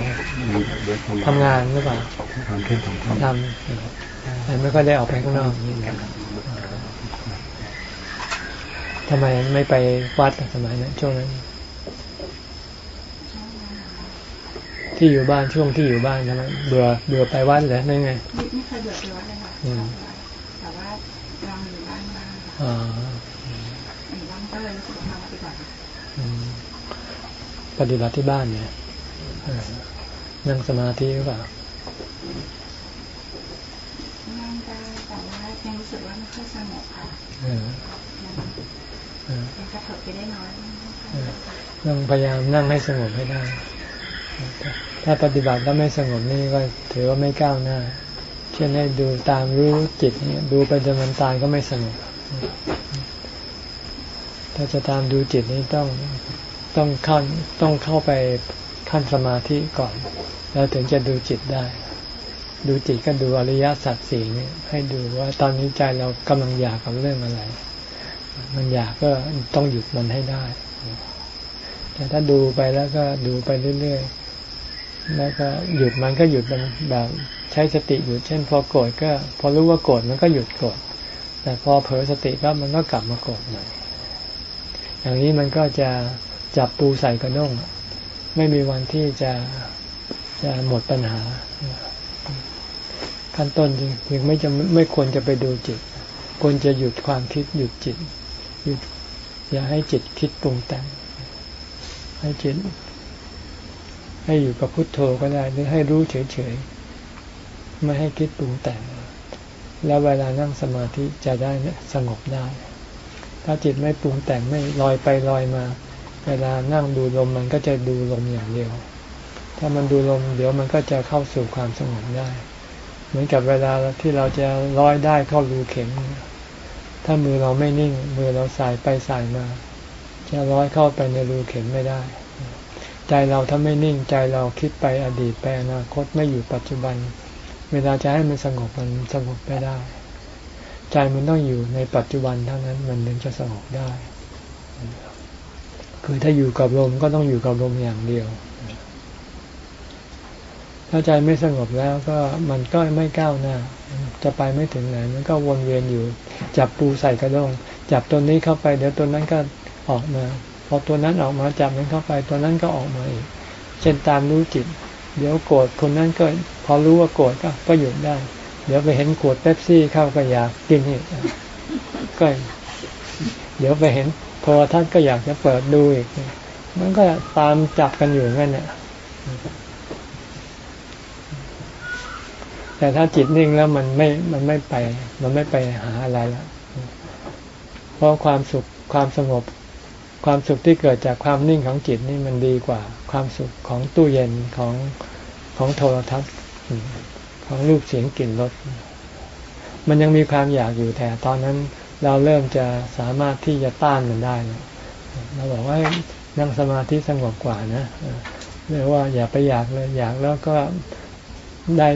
ทำงานหรือเปล่าทำแต่ไม่ค่อยได้ออกไปข้างนอกทำไมไม่ไปวัดสมัยนั้นช่วงนั้น ที่อยู่บ้านช่วงที่อยู่บ้านทำไมเบื่อเบื่อไปวัดเหรอนั่นไงไม่เคยเบื่อไปวัดเลยค่ะแต่ว่าลองอยู่บ้านบ้างอ๋ออยู่บ้านก็เลยรู้สึกมาปฏิบัติ ปฏิบัติที่บ้านเนี่ยนั่งสมาธิหรือเปล่านั่งได้แต่ว่ายังรู้สึกว่าไม่ค่อยสงบค่ะยังกระเถิบไปได้น้อยต้องพยายามนั่งให้สงบให้ได้ ถ้าปฏิบัติแล้วไม่สงบนี่ก็ถือว่าไม่ก้าวหน้า เช่นให้ดูตามรู้จิตเนี่ยดูไปจนมันตายก็ไม่สงบถ้าจะตามดูจิตนี้ต้อง ต้องเข้าต้องเข้าไปขั้นสมาธิก่อน แล้วถึงจะดูจิตได้ ดูจิตก็ดูอริยสัจสี่นี่ให้ดูว่าตอนนี้ใจเรากำลังอยากกับเรื่องอะไร มันอยากก็ต้องหยุดมันให้ได้ แต่ถ้าดูไปแล้วก็ดูไปเรื่อยๆแล้วก็หยุดมันก็หยุดมันแบบใช้สติหยุดเช่น พอโกรธก็ พอรู้ว่าโกรธมันก็หยุดโกรธแต่พอเผลอสติปั๊บมันก็กลับมาโกรธใหม่อย่างนี้มันก็จะ จับปูใส่กระด้งไม่มีวันที่จะจะหมดปัญหา ขั้นต้นจริงๆไม่จะไม่ควรจะไปดูจิต ควรจะหยุดความคิดหยุดจิตหยุดอย่าให้จิตคิดปรุงแต่งให้จิต ให้อยู่กับพุทโธก็ได้หรือให้รู้เฉยๆไม่ให้คิดปรุงแต่ง แล้วเวลานั่งสมาธิจะได้สงบได้ ถ้าจิตไม่ปรุงแต่งไม่ลอยไปลอยมา เวลานั่งดูลมมันก็จะดูลมอย่างเดียว ถ้ามันดูลมเดี๋ยวมันก็จะเข้าสู่ความสงบได้ เหมือนกับเวลาที่เราจะร้อยได้เข้ารูเข็ม ถ้ามือเราไม่นิ่ง มือเราสายไปสายมา จะร้อยเข้าไปในรูเข็มไม่ได้ ใจเราถ้าไม่นิ่งใจเราคิดไปอดีตไปอนาคตไม่อยู่ปัจจุบัน เวลาจะให้มันสงบมันสงบไม่ได้ ใจมันต้องอยู่ในปัจจุบันเท่านั้นมันถึงจะสงบได้ คือถ้าอยู่กับลมก็ต้องอยู่กับลมอย่างเดียว ถ้าใจไม่สงบแล้วก็มันก็ไม่ก้าวหน้า จะไปไม่ถึงไหน มันก็วนเวียนอยู่ จับปูใส่กระด้งจับตัวนี้เข้าไปเดี๋ยวตัวนั้นก็ออกมา พอตัวนั้นออกมาจับนั้นเข้าไป ตัวนั้นก็ออกมาอีก เช่นตามรู้จิต เดี๋ยวโกรธคนนั้นก็พอรู้ว่าโกรธก็ก็หยุดได้ เดี๋ยวไปเห็นขวดเป๊ปซี่เข้าก็อยากกินอีกก็เดี๋ยวไปเห็น โทรทัศน์ก็อยากจะเปิดดูอีก มันก็ตามจับกันอยู่งั้นเนี่ยแต่ถ้าจิตนิ่งแล้วมันไม่ มันไม่ไป มันไม่ไปหาอะไรแล้วเพราะความสุข ความสงบ ความสุขที่เกิดจากความนิ่งของจิตนี่มันดีกว่า ความสุขของตู้เย็นของของโทรทัศน์ของรูปเสียงกลิ่นรส มันยังมีความอยากอยู่แต่ตอนนั้น เราเริ่มจะสามารถที่จะต้านมันได้เราบอกว่านั่งสมาธิสงบกว่านะเรียกว่าอย่าไปอยากเลยอยากแล้วก็ได้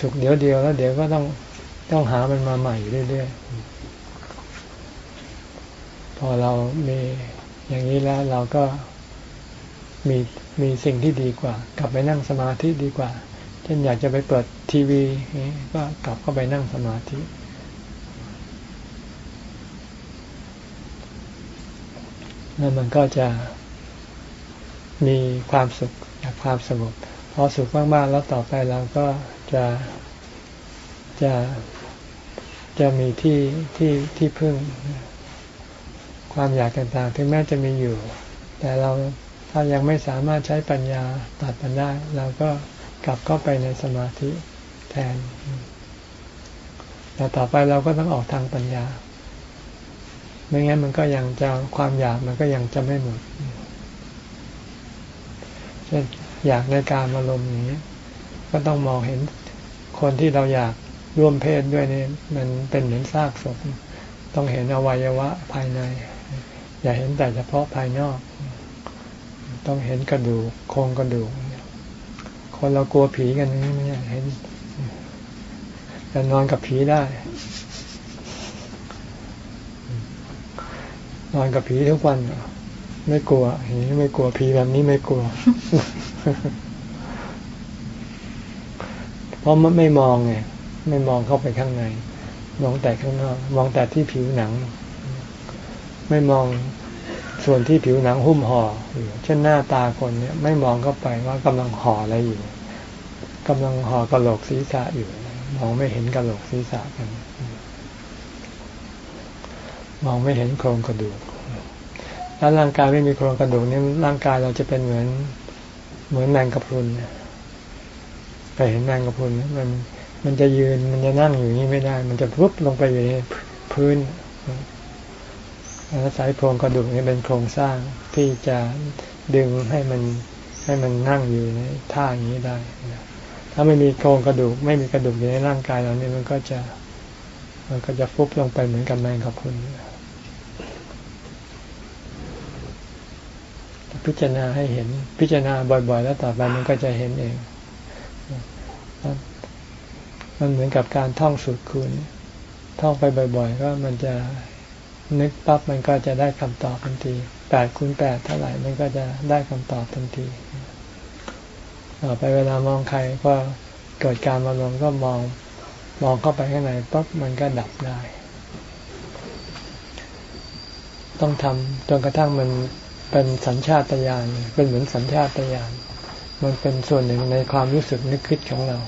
สุขเดียวเดียวแล้วเดี๋ยวก็ต้องต้องหามันมาใหม่เรื่อยๆ พอเรามีอย่างนี้แล้วเราก็มีมีสิ่งที่ดีกว่า กลับไปนั่งสมาธิดีกว่า เช่นอยากจะไปเปิดทีวีก็กลับเข้าไปนั่งสมาธิ แล้วมันก็จะมีความสุขจากความสงบพอสุขมากๆแล้วต่อไปเราก็จะจะจะมีที่ที่ที่พึ่ง ความอยากต่างๆ ถึงแม้จะมีอยู่ แต่เราถ้ายังไม่สามารถใช้ปัญญาตัดมันได้เราก็กลับเข้าไปในสมาธิแทนแต่ต่อไปเราก็ต้องออกทางปัญญา ไม่งั้นมันก็ยังจะความอยากมันก็ยังจะไม่หมดเช่นอยากในการอารมณ์อย่างนี้ ก็ต้องมองเห็นคนที่เราอยากร่วมเพศด้วยนี่มันเป็นเหมือนซากศพต้องเห็นอวัยวะภายใน อย่าเห็นแต่เฉพาะภายนอก ต้องเห็นกระดูกโครงกระดูกคนเรากลัวผีกันนี่ไม่เห็นแต่นอนกับผีได้ นอนกับผีทุกวันไม่กลัวเห็นไม่กลัวผีแบบนี้ไม่กลัว เพราะมันไม่มองไงไม่มองเข้าไปข้างใน มองแต่ข้างนอก มองแต่ที่ผิวหนัง ไม่มองส่วนที่ผิวหนังหุ้มห่ออยู่เช่นหน้าตาคนเนี่ย ไม่มองเข้าไปว่ากำลังห่ออะไรอยู่กำลังห่อกระโหลกศีรษะอยู่มองไม่เห็นกระโหลกศีรษะกัน มองไม่เห็นโครงกระดูกถ้าร่างกายไม่มีโครงกระดูกนี่ร่างกายเราจะเป็นเหมือนเหมือนแมงกะพรุนไปเห็นแมงกะพรุนมันมันจะยืนมันจะนั่งอยู่นี่ไม่ได้ มันจะพุบลงไปอยู่ในพื้นอาศัยโครงกระดูกนี่เป็นโครงสร้างที่จะดึงให้มันให้มันนั่งอยู่ในท่าอย่างนี้ได้ ถ้าไม่มีโครงกระดูก ไม่มีกระดูกอยู่ในร่างกายเรานี่มันก็จะ มันก็จะฟุบลงไปเหมือนกับแมงกะพรุนพิจารณาให้เห็น พิจารณาบ่อย ๆ แล้วต่อไปมันก็จะเห็นเอง มันเหมือนกับการท่องสูตรคูณท่องไปบ่อย ๆ ก็มันจะนึกปั๊บมันก็จะได้คำตอบทันทีแปดคูณแปดเท่าไหร่มันก็จะได้คำตอบทันทีต่อไปเวลามองใครก็เกิดการมาลงก็มอง มองเข้าไปข้างในปั๊บมันก็ดับได้ ต้องทำจนกระทั่งมันเป็นสัญชาตญาณเป็นเหมือนสัญชาตญาณมันเป็นส่วนหนึ่งในความรู้สึกนึกคิดของเรา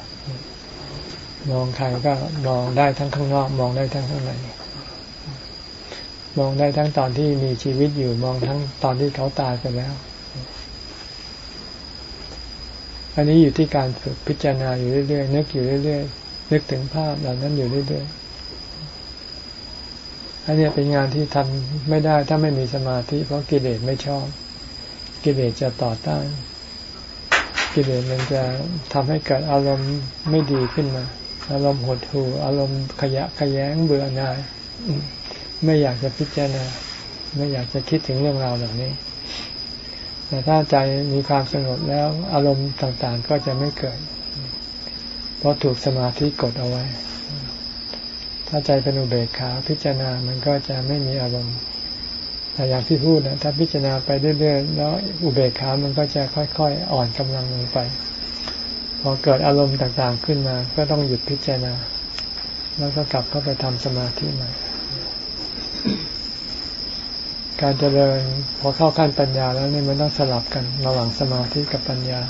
มองใครก็มองได้ทั้งข้างนอก มองได้ทั้งข้างในมองได้ทั้งตอนที่มีชีวิตอยู่มองทั้งตอนที่เขาตายไปแล้ว อันนี้อยู่ที่การฝึกพิจารณาอยู่เรื่อยๆนึกอยู่เรื่อยๆ นึกถึงภาพเหล่านั้นอยู่เรื่อยๆอันนี้เป็นงานที่ทำไม่ได้ถ้าไม่มีสมาธิ เพราะกิเลสไม่ชอบ กิเลสจะต่อต้าน กิเลสมันจะทำให้เกิดอารมณ์ไม่ดีขึ้นมา อารมณ์หดหู่อารมณ์ขยะขยงเบื่อหน่ายไม่อยากจะพิจารณา ไม่อยากจะคิดถึงเรื่องราวเหล่านี้แต่ถ้าใจมีความสงบแล้วอารมณ์ต่างๆ ก็จะไม่เกิด เพราะถูกสมาธิกดเอาไว้ ถ้าใจเป็นอุเบกขาพิจารณามันก็จะไม่มีอารมณ์แต่อย่างที่พูดนะถ้าพิจารณาไปเรื่อยๆแล้วอุเบกขามันก็จะค่อยๆ อ่อนกำลังลงไป พอเกิดอารมณ์ต่างๆขึ้นมา ก็ต้องหยุดพิจารณา แล้วก็กลับเข้าไปทำสมาธิใหม่การเจริญพอเข้าขั้นปัญญาแล้วนี่มันต้องสลับกันระหว่างสมาธิกับปัญญา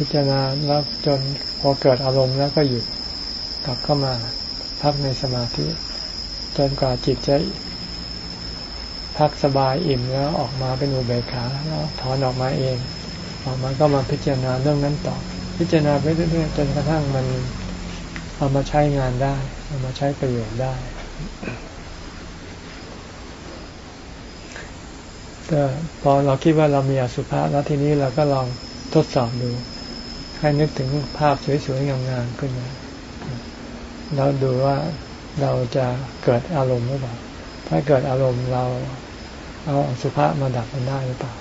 พิจารณาแล้วจนพอเกิดอารมณ์แล้วก็หยุดกลับเข้ามาพักในสมาธิ จนกว่าจิตจะพักสบายอิ่มแล้วออกมาเป็นอุเบกขาแล้วถอนออกมาเอง ออกมาก็มาพิจารณาเรื่องนั้นต่อ พิจารณาไปเรื่อยๆจนกระทั่งมันเอามาใช้งานได้เอามาใช้ประโยชน์ได้ก็พอเราคิดว่าเรามีอสุภะแล้วทีนี้เราก็ลองทดสอบดู ให้นึกถึงภาพสวยๆงามๆขึ้นมาเราดูว่าเราจะเกิดอารมณ์หรือเปล่า ถ้าเกิดอารมณ์เราเอาสุภะมาดับมันได้หรือเปล่า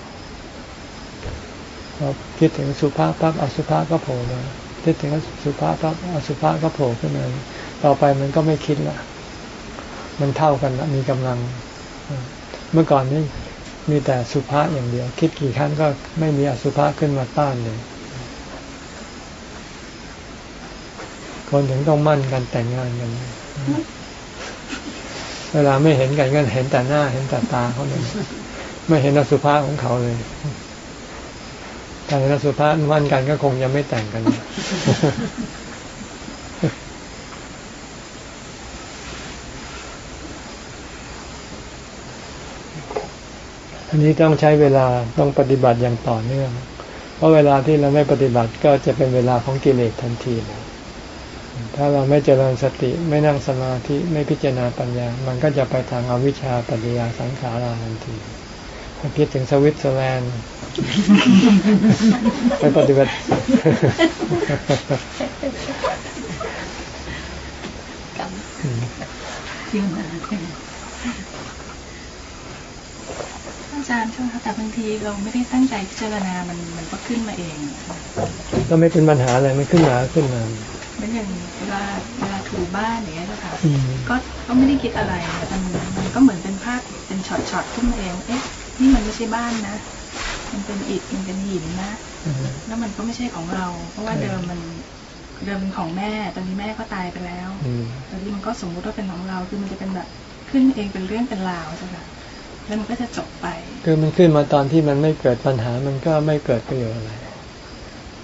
พอคิดถึงสุภาพปั๊บอสุภะก็โผล่มาคิดถึงสุภาพปั๊บอสุภะก็โผล่ขึ้นมาต่อไปมันก็ไม่คิดละมันเท่ากันละมีกำลัง เมื่อก่อนนี้มีแต่สุภาษอย่างเดียว คิดกี่ครั้งก็ไม่มีอสุภะขึ้นมาต้านเลย คนถึงต้องมั่นกันแต่งงานกันเวลาไม่เห็นกันก็เห็นแต่หน้า เห็นแต่ตาเขาเลยไม่เห็นอสุภะของเขาเลยถ้าเห็นอสุภะมั่นกันก็คงยังไม่แต่งกันอันนี้ต้องใช้เวลาต้องปฏิบัติอย่างต่อเนื่อง เพราะเวลาที่เราไม่ปฏิบัติก็จะเป็นเวลาของกิเลสทันทีเลย ถ้าเราไม่เจริญสติไม่นั่งสมาธิไม่พิจารณาปัญญา มันก็จะไปทางอวิชชาปัญญาสังขาราทันทีถ้าคิดถึงสวิตเซอร์แลนด์ไปปฏิบัติอาจารย์ใช่ไหมคะแต่บางทีเราไม่ได้ตั้งใจพิจารณามันมันก็ขึ้นมาเองก็ไม่เป็นปัญหาอะไรมันขึ้นมาขึ้นมาเห มือนอย่างเวลาเวลาถูบ้านอย่างเงี้ยค่ะก็ก็ไม่ได้คิดอะไรมันมันก็เหมือนเป็นภาพเป็นช็อตๆขึ้นมาเองเอ๊ะนี่มันไม่ใช่บ้านนะ มันเป็นอิฐมันเป็นหินนะแล้วมันก็ไม่ใช่ของเรา เพราะว่าเดิมมันเดิมเป็นของแม่ ตอนนี้แม่ก็ตายไปแล้วตอนนี้มันก็สมมุติว่าเป็นของเราคือมันจะเป็นแบบขึ้นเองเป็นเรื่องเป็นราวใช่ไหมแล้วมันก็จะจบไป คือมันขึ้นมาตอนที่มันไม่เกิดปัญหามันก็ไม่เกิดประโยชน์อะไร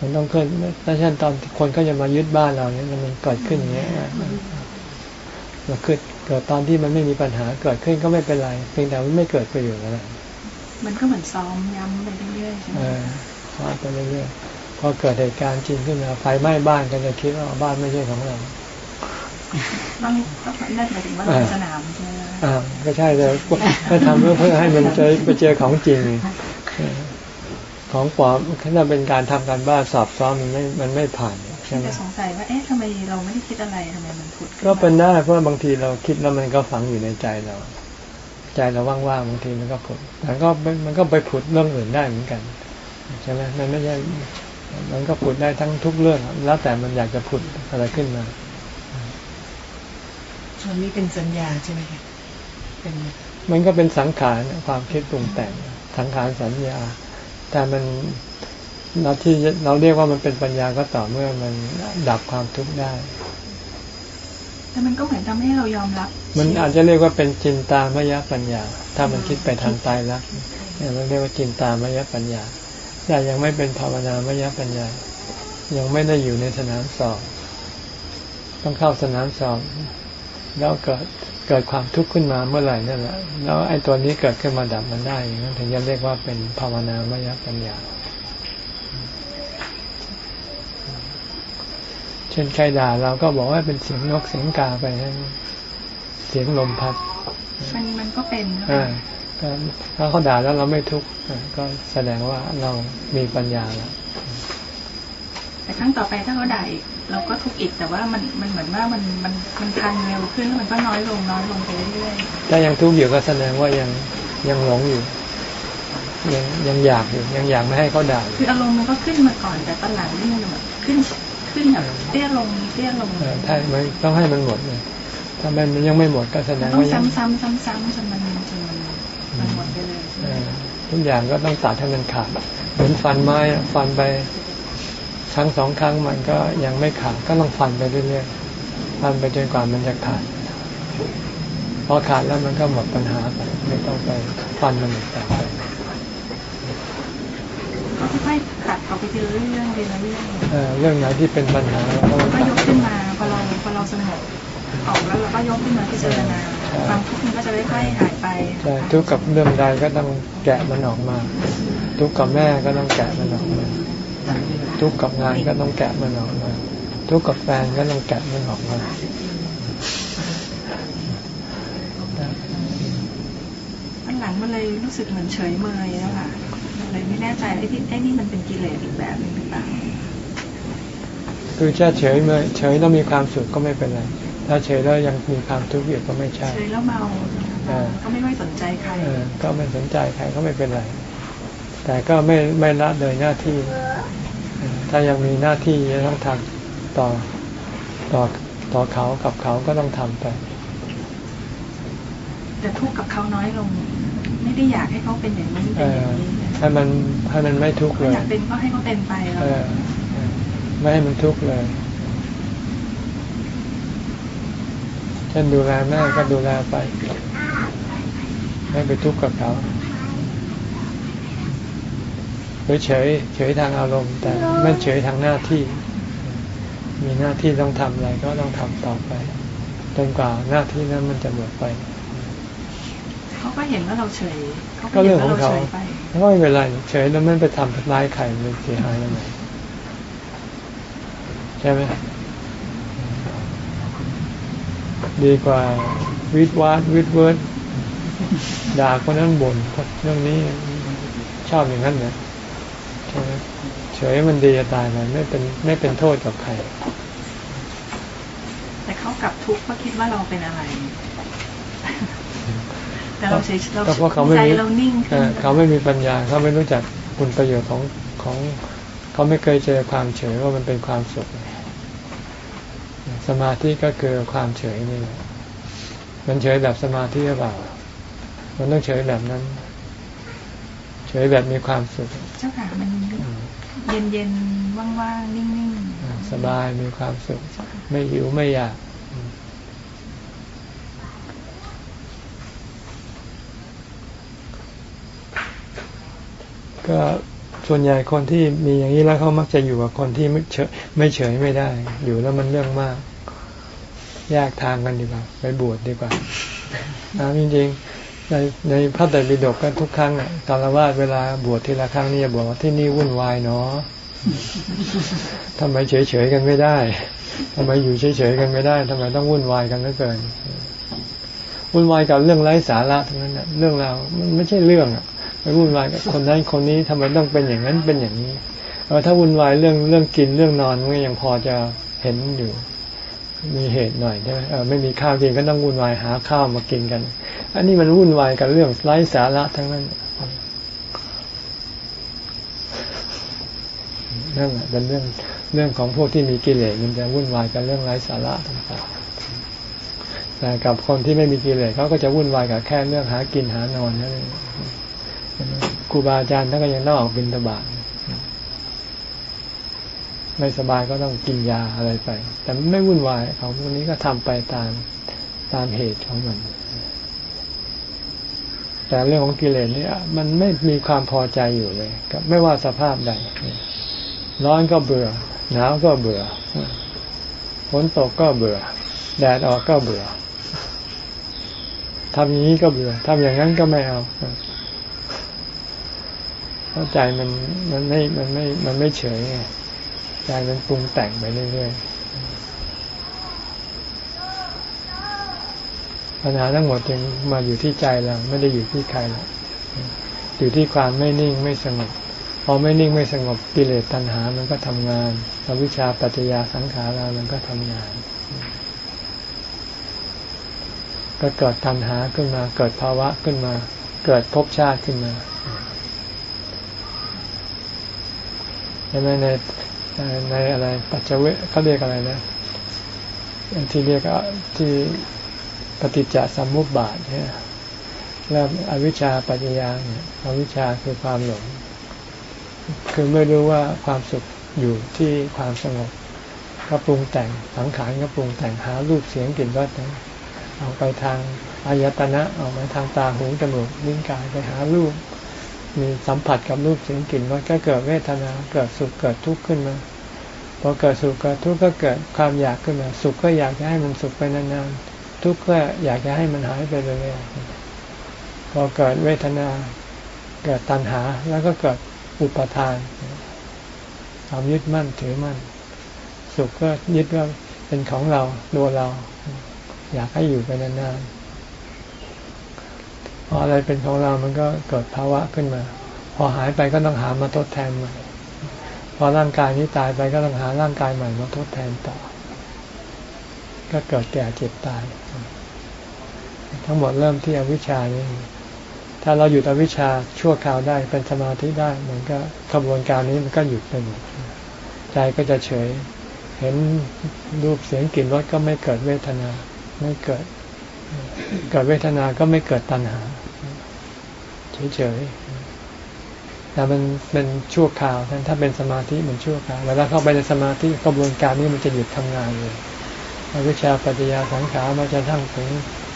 มันต้องขึ้นถ้าเช่นตอนคนก็จะมายึดบ้านเราเนี่ยมันเกิดขึ้นอย่างเงี้ยมาขึ้นเกิดตอนที่มันไม่มีปัญหาเกิดขึ้นก็ไม่เป็นไรเพียงแต่มันไม่เกิดประโยชน์อะไรมันก็เหมือนซ้อมย้ำไปเรื่อยๆใช่ไหมซ้อมไปเรื่อยๆพอเกิดเหตุการณ์จริงขึ้นมาไฟไหม้บ้านก็จะคิดว่าบ้านไม่ใช่ของเราต้องนั่นหมายถึงว่าเราสนามใช่ไหมอ่าก็ใช่เลยก็ทำเพื่อเพื่อให้มันเจอไปเจอของจริง ของปลอมถ้าเป็นการทำการบ้านสอบซ้อมมันไม่มันไม่ผ่านใช่ไหมสงสัยว่าเอ๊ะทำไมเราไม่ได้คิดอะไรทำไมมันผุดก็เป็นได้เพราะบางทีเราคิดแล้วมันก็ฝังอยู่ในใจเรา ใจเราว่างๆบางทีมันก็ผุดแต่ก็มันก็ไปผุดเรื่องอื่นได้เหมือนกันใช่ไหมมันไม่ใช่มันก็ผุดได้ทั้งทุกเรื่อง แล้วแต่มันอยากจะผุดอะไรขึ้นมาส่วนนี้เป็นสัญญาใช่ไหมคะเป็นมันก็เป็นสังขารความคิดปรุงแต่งสังขารสัญญา แต่มันเราที่เราเรียกว่ามันเป็นปัญญาก็ต่อเมื่อมันดับความทุกข์ได้แต่มันก็เหมือนทำให้เรายอมรับ มันอาจจะเรียกว่าเป็นจินตามยปัญญา ถ้ามันคิดไปทางตายรักเนี่ยเราเรียกว่าจินตามยปัญญา แต่ยังไม่เป็นภาวนามยปัญญา ยังไม่ได้อยู่ในสนามสอบ ต้องเข้าสนามสอบ แล้วเกิด เกิดความทุกข์ขึ้นมาเมื่อไหร่นั่นแหละแล้วไอ้ตัวนี้เกิดขึ้นมาดับมันได้นั่นถึงจะเรียกว่าเป็นภาวนามยปัญญาช่นใครด่าเราก็บอกว่าเป็นเสียงนกเสียงกาไปนั่นเสียงลมพัดมันมันก็เป็นอ่าถ้าเขาด่าแล้วเราไม่ทุกข์ก็แสดงว่าเรามีปัญญาแล้วแต่ครั้งต่อไปถ้าเขาด่าอีก เราก็ทุกข์อีกแต่ว่ามันมันเหมือนว่ามันมันมันทันเร็วขึ้นแล้วมันก็น้อยลงน้อยลงไปเรื่อยๆถ้ายังทุกข์อยู่ก็แสดงว่ายังยังหลงอยู่ ยังยังอยากอยู่ยังอยากไม่ให้เขาด่าคืออารมณ์มันก็ขึ้นมาก่อนแต่ตอนหลังนี่มันแบบขึ้นขึ้นแบบเตี้ยลงเตี้ยลงใช่ไม่ต้องให้มันหมดเลยถ้ามันยังไม่หมดก็แสดงว่าต้องซ้ำซ้ำซ้ำซ้ำจนมันจนมันมันหมดไปเลยทุกอย่างก็ต้องตัดให้มันขาดเหมือนฟันไม้ฟันไป ครั้งสองครั้งมันก็ยังไม่ขาดก็ต้องฟันไปเรื่อยๆฟันไปจนกว่ามันจะขาดพอขาดแล้วมันก็หมดปัญหาไปไม่ต้องไปฟันมันอีกต่อไปก็ค่อยๆขัดเอาไปทีละเรื่องทีละเรื่องเรื่องไหนที่เป็นปัญหาเราก็ยกขึ้นมาพอเราพอเราสงบออกแล้วเราก็ยกขึ้นมาพิจารณาความทุกข์มันก็จะค่อยๆหายไปใช่ทุกข์กับเรื่องใดก็ต้องแกะมันออกมา ทุกข์กับแม่ก็ต้องแกะมันออกมา ทุกข์กับงานก็ต้องแกะมันออกมา ทุกข์กับแฟนก็ต้องแกะมันออกมาอันหลังมันเลยรู้สึกเหมือนเฉยเมยแล้วค่ะเลยไม่แน่ใจไอ้ที่ไอ้นี่มันเป็นกิเลสอีกแบบนึงหรือเปล่าคือถ้าเฉยเมื่อเฉยแล้วมีความสุขก็ไม่เป็นไรถ้าเฉยแล้วยังมีความทุกข์อยู่ก็ไม่ใช่เฉยแล้วเมาก็ไม่ค่อยสนใจใครก็ไม่สนใจใครก็ไม่เป็นไร แต่ก็ไม่ไม่ละเลยหน้าที่ ถ้ายังมีหน้าที่จะต้องทำต่อต่อต่อเขากับเขาก็ต้องทำไปแต่ทุกข์กับเขาน้อยลง ไม่ได้อยากให้เขาเป็นอย่างนี้เป็นอย่างนี้ให้มันให้มันไม่ทุกข์เลยอยากเป็นก็ให้เขาเป็นไปแล้วไม่ให้มันทุกข์เลยเช่นดูแลแม่ก็ดูแลไป ไม่ไปทุกข์กับเขา เฉยเฉยทางอารมณ์ แต่ไม่เฉยทางหน้าที่ มีหน้าที่ต้องทำอะไรก็ต้องทำต่อไปจนกว่าหน้าที่นั้นมันจะหมดไป เขาก็เห็นว่าเราเฉยก็เรื่องของเขาก็ไม่เป็นไรเฉยแล้วมันไปทำร้ายใครมันเสียหายยังไงใช่ไหมดีกว่าวิดวาดวิดเวิร์ดด่าคนนั้นบ่นเรื่องนี้ชอบอย่างนั้นนะใช่ไหม เฉยมันดีจะตายมันไม่เป็นไม่เป็นโทษกับใคร แต่เขากลับทุกข์เพราะคิดว่าเราเป็นอะไร แต่เราเฉยเราใจเรานิ่งเขาไม่มีปัญญาเขาไม่รู้จักคุณประโยชน์ของของเขาไม่เคยเจอความเฉยว่ามันเป็นความสุขสมาธิก็คือความเฉยนี่มันเฉยแบบสมาธิหรือเปล่า มันต้องเฉยแบบนั้น เฉยแบบมีความสุข เจ้าค่ะมัน เย็นเย็นว่างๆ นิ่งๆ สบายมีความสุข ไม่หิวไม่อยาก ก็ส่วนใหญ่คนที่มีอย่างนี้แล้วเขามักจะอยู่กับคนที่ไม่เฉยไม่เฉยไม่ได้ อยู่แล้วมันเรื่องมากแยกทางกันดีกว่า ไปบวชดีกว่านะจริงๆ ในในพระไตรปิฎกก็ทุกครั้งอะกาลวาดเวลาบวชทีละครั้งนี่จะบอกว่าที่นี่วุ่นวายเนาะทำไมเฉยๆกันไม่ได้ทำไมอยู่เฉยๆกันไม่ได้ทำไมต้องวุ่นวายกันเหลือเกิน วุ่นวายกับเรื่องไร้สาระทั้งนั้นเรื่องราวมันไม่ใช่เรื่องอะไปวุ่นวายกับคนนั้นคนนี้ทำไมต้องเป็นอย่างนั้นเป็นอย่างนี้เออถ้าวุ่นวายเรื่องเรื่องกินเรื่องนอนมันยังพอจะเห็นอยู่ มีเหตุหน่อยใช่ไหมไม่มีข้าวกินก็ต้องวุ่นวายหาข้าวมากินกัน อันนี้มันวุ่นวายกับเรื่องไร้สาระทั้งนั้นนั่นแหละเป็นเรื่องเรื่องของพวกที่มีกิเลสมันจะวุ่นวายกับเรื่องไร้สาระต่างๆแต่กับคนที่ไม่มีกิเลสเขาก็จะวุ่นวายกับแค่เรื่องหากินหานอนนั่นเองครูบาอาจารย์ท่านก็ยังต้องออกบินตบาท ไม่สบายก็ต้องกินยาอะไรไป แต่ไม่วุ่นวายของพวกนี้ก็ทำไปตามตามเหตุของมัน แต่เรื่องของกิเลสนี่มันไม่มีความพอใจอยู่เลยกับไม่ว่าสภาพใด ร้อนก็เบื่อ หนาวก็เบื่อฝนตกก็เบื่อ แดดออกก็เบื่อทำอย่างนี้ก็เบื่อทำอย่างนั้นก็ไม่เอาเข้าใจมันมันไม่มันไม่มันไม่เฉยไง ใจมันปรุงแต่งไปเรื่อยๆ ปัญหาทั้งหมดจึงมาอยู่ที่ใจเราไม่ได้อยู่ที่ใครหรอกอยู่ที่ความไม่นิ่งไม่สงบพอไม่นิ่งไม่สงบกิเลสตัณหา มันก็ทำงานอวิชชาปัจจยาสังขารเรามันก็ทำงาน ก็เกิดตัณหาขึ้นมา เกิดภาวะขึ้นมา เกิดภพชาติขึ้นมาใช่ไหมใน ในอะไรปัจเจเวเขาเรียกอะไรนะที่เรียกที่ปฏิจจสมุปบาทเนี่ยแล้วอวิชชาปัจจยาเนี่ยอวิชชาคือความหลง คือไม่รู้ว่าความสุขอยู่ที่ความสงบก็ปรุงแต่งสังขารก็ปรุงแต่งหารูปเสียงกลิ่นรสนะเอาไปทางอายตนะออกมาทางตาหูจมูกลิ้นกายไปหารูป มีสัมผัสกับรูปเสียงกลิ่นรสก็เกิดเวทนาเกิดสุขเกิดทุกข์ขึ้นมาพอเกิดสุขเกิดทุกข์ก็เกิดความอยากขึ้นมา สุขก็อยากจะให้มันสุขไปนานๆทุกข์ก็อยากจะให้มันหายไปเรื่อยๆพอเกิดเวทนาเกิดตัณหาแล้วก็เกิดอุปทานความยึดมั่นถือมั่น สุขก็ยึดว่าเป็นของเราตัวเรา อยากให้อยู่ไปนานๆ พออะไรเป็นของเรามันก็เกิดภาวะขึ้นมา พอหายไปก็ต้องหามาทดแทนใหม่พอร่างกายนี้ตายไปก็ต้องหาร่างกายใหม่มาทดแทนต่อ ก็เกิดแก่เจ็บตาย ทั้งหมดเริ่มที่อวิชชานี่ถ้าเราหยุดอวิชชาชั่วคราวได้เป็นสมาธิได้มันก็กระบวนการนี้มันก็หยุดไปหมดใจก็จะเฉย เห็นรูปเสียงกลิ่นรสก็ไม่เกิดเวทนา ไม่เกิด เกิดเวทนาก็ไม่เกิดตัณหา เฉยๆแต่มันเป็นชั่วคราวถ้าเป็นสมาธิมันชั่วคราวเวลาเข้าไปในสมาธิกระบวนการนี้มันจะหยุดทำงานเลยวิชาปัจจยาสังขารมันจะทั้งถึง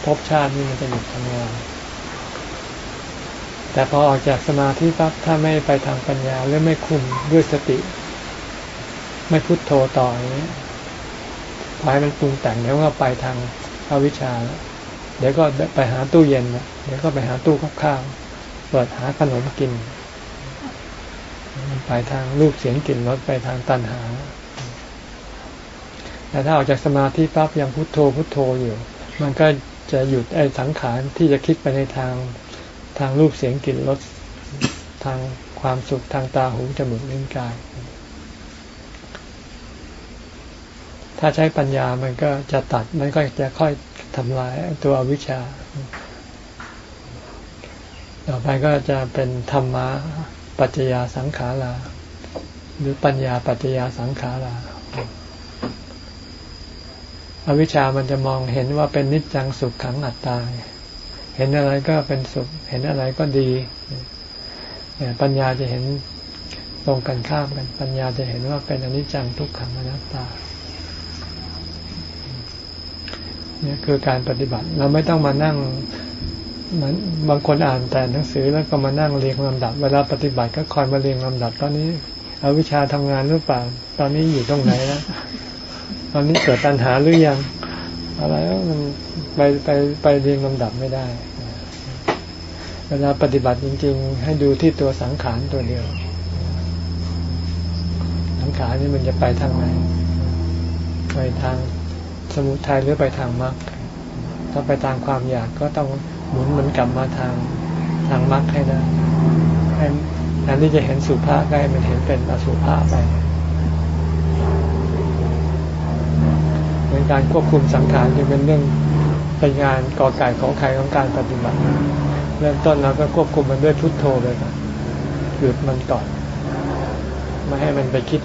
ภพชาตินี่มันจะหยุดทำงาน แต่พอออกจากสมาธิปั๊บถ้าไม่ไปทางปัญญาหรือไม่คุมด้วยสติ ไม่พุโทโธต่ออย่างนี้พอให้มันปรุงแต่งแล้วก็ไปทางอวิชชาแล้วเดี๋ยวก็ไปหาตู้เย็นเดี๋ยวก็ไปหาตู้ข้าว เปิดหาขนมกินไปทางรูปเสียงกลิ่นรสไปทางตัณหา แต่ถ้าออกจากสมาธิปั๊บยังพุโทโธพุโทโธอยู่ มันก็จะหยุดไอ้สังขารที่จะคิดไปในทางทางรูปเสียงกลิ่นรสทางความสุขทางตาหูจมูกลิ้นกาย ถ้าใช้ปัญญามันก็จะตัดมันก็จะค่อยทำลายตัวอวิชชา ต่อไปก็จะเป็นธรรมะปัจจยาสังขาราหรือปัญญาปัจจยาสังขาราอวิชามันจะมองเห็นว่าเป็นนิจจังสุขขังอัตตา เห็นอะไรก็เป็นสุข เห็นอะไรก็ดี ปัญญาจะเห็นตรงกันข้ามกัน ปัญญาจะเห็นว่าเป็นอนิจจังทุกขังอนัตตาเนี่ยคือการปฏิบัติ เราไม่ต้องมานั่ง มันบางคนอ่านแต่หนังสือแล้วก็มานั่งเรียงลำดับ เวลาปฏิบัติก็คอยมาเรียงลำดับ ตอนนี้อวิชาทำงานหรือเปล่า ตอนนี้อยู่ตรงไหนแล้วตอนนี้เกิดปัญหาหรือยัง อะไรมันไปไปไปเรียงลำดับไม่ได้ เวลาปฏิบัติจริง ๆ ให้ดูที่ตัวสังขารตัวเดียว สังขารนี่มันจะไปทางไหน ไปทางสมุทัยหรือไปทางมรรคถ้าไปตามความอยากก็ต้อง หมุนมันกลับมาทางทางมรรคให้ได้ให้แทนที่จะเห็นสุภาพก็ให้มันเห็นเป็นอสุภาพไปเป็นการควบคุมสังขารจะเป็นเรื่องเป็นงานก่อไก่ของใครของการปฏิบัติ เริ่มต้นเราก็ควบคุมมันด้วยพุทโธเลยก่อนหยุดมันก่อนไม่ให้มันไปคิด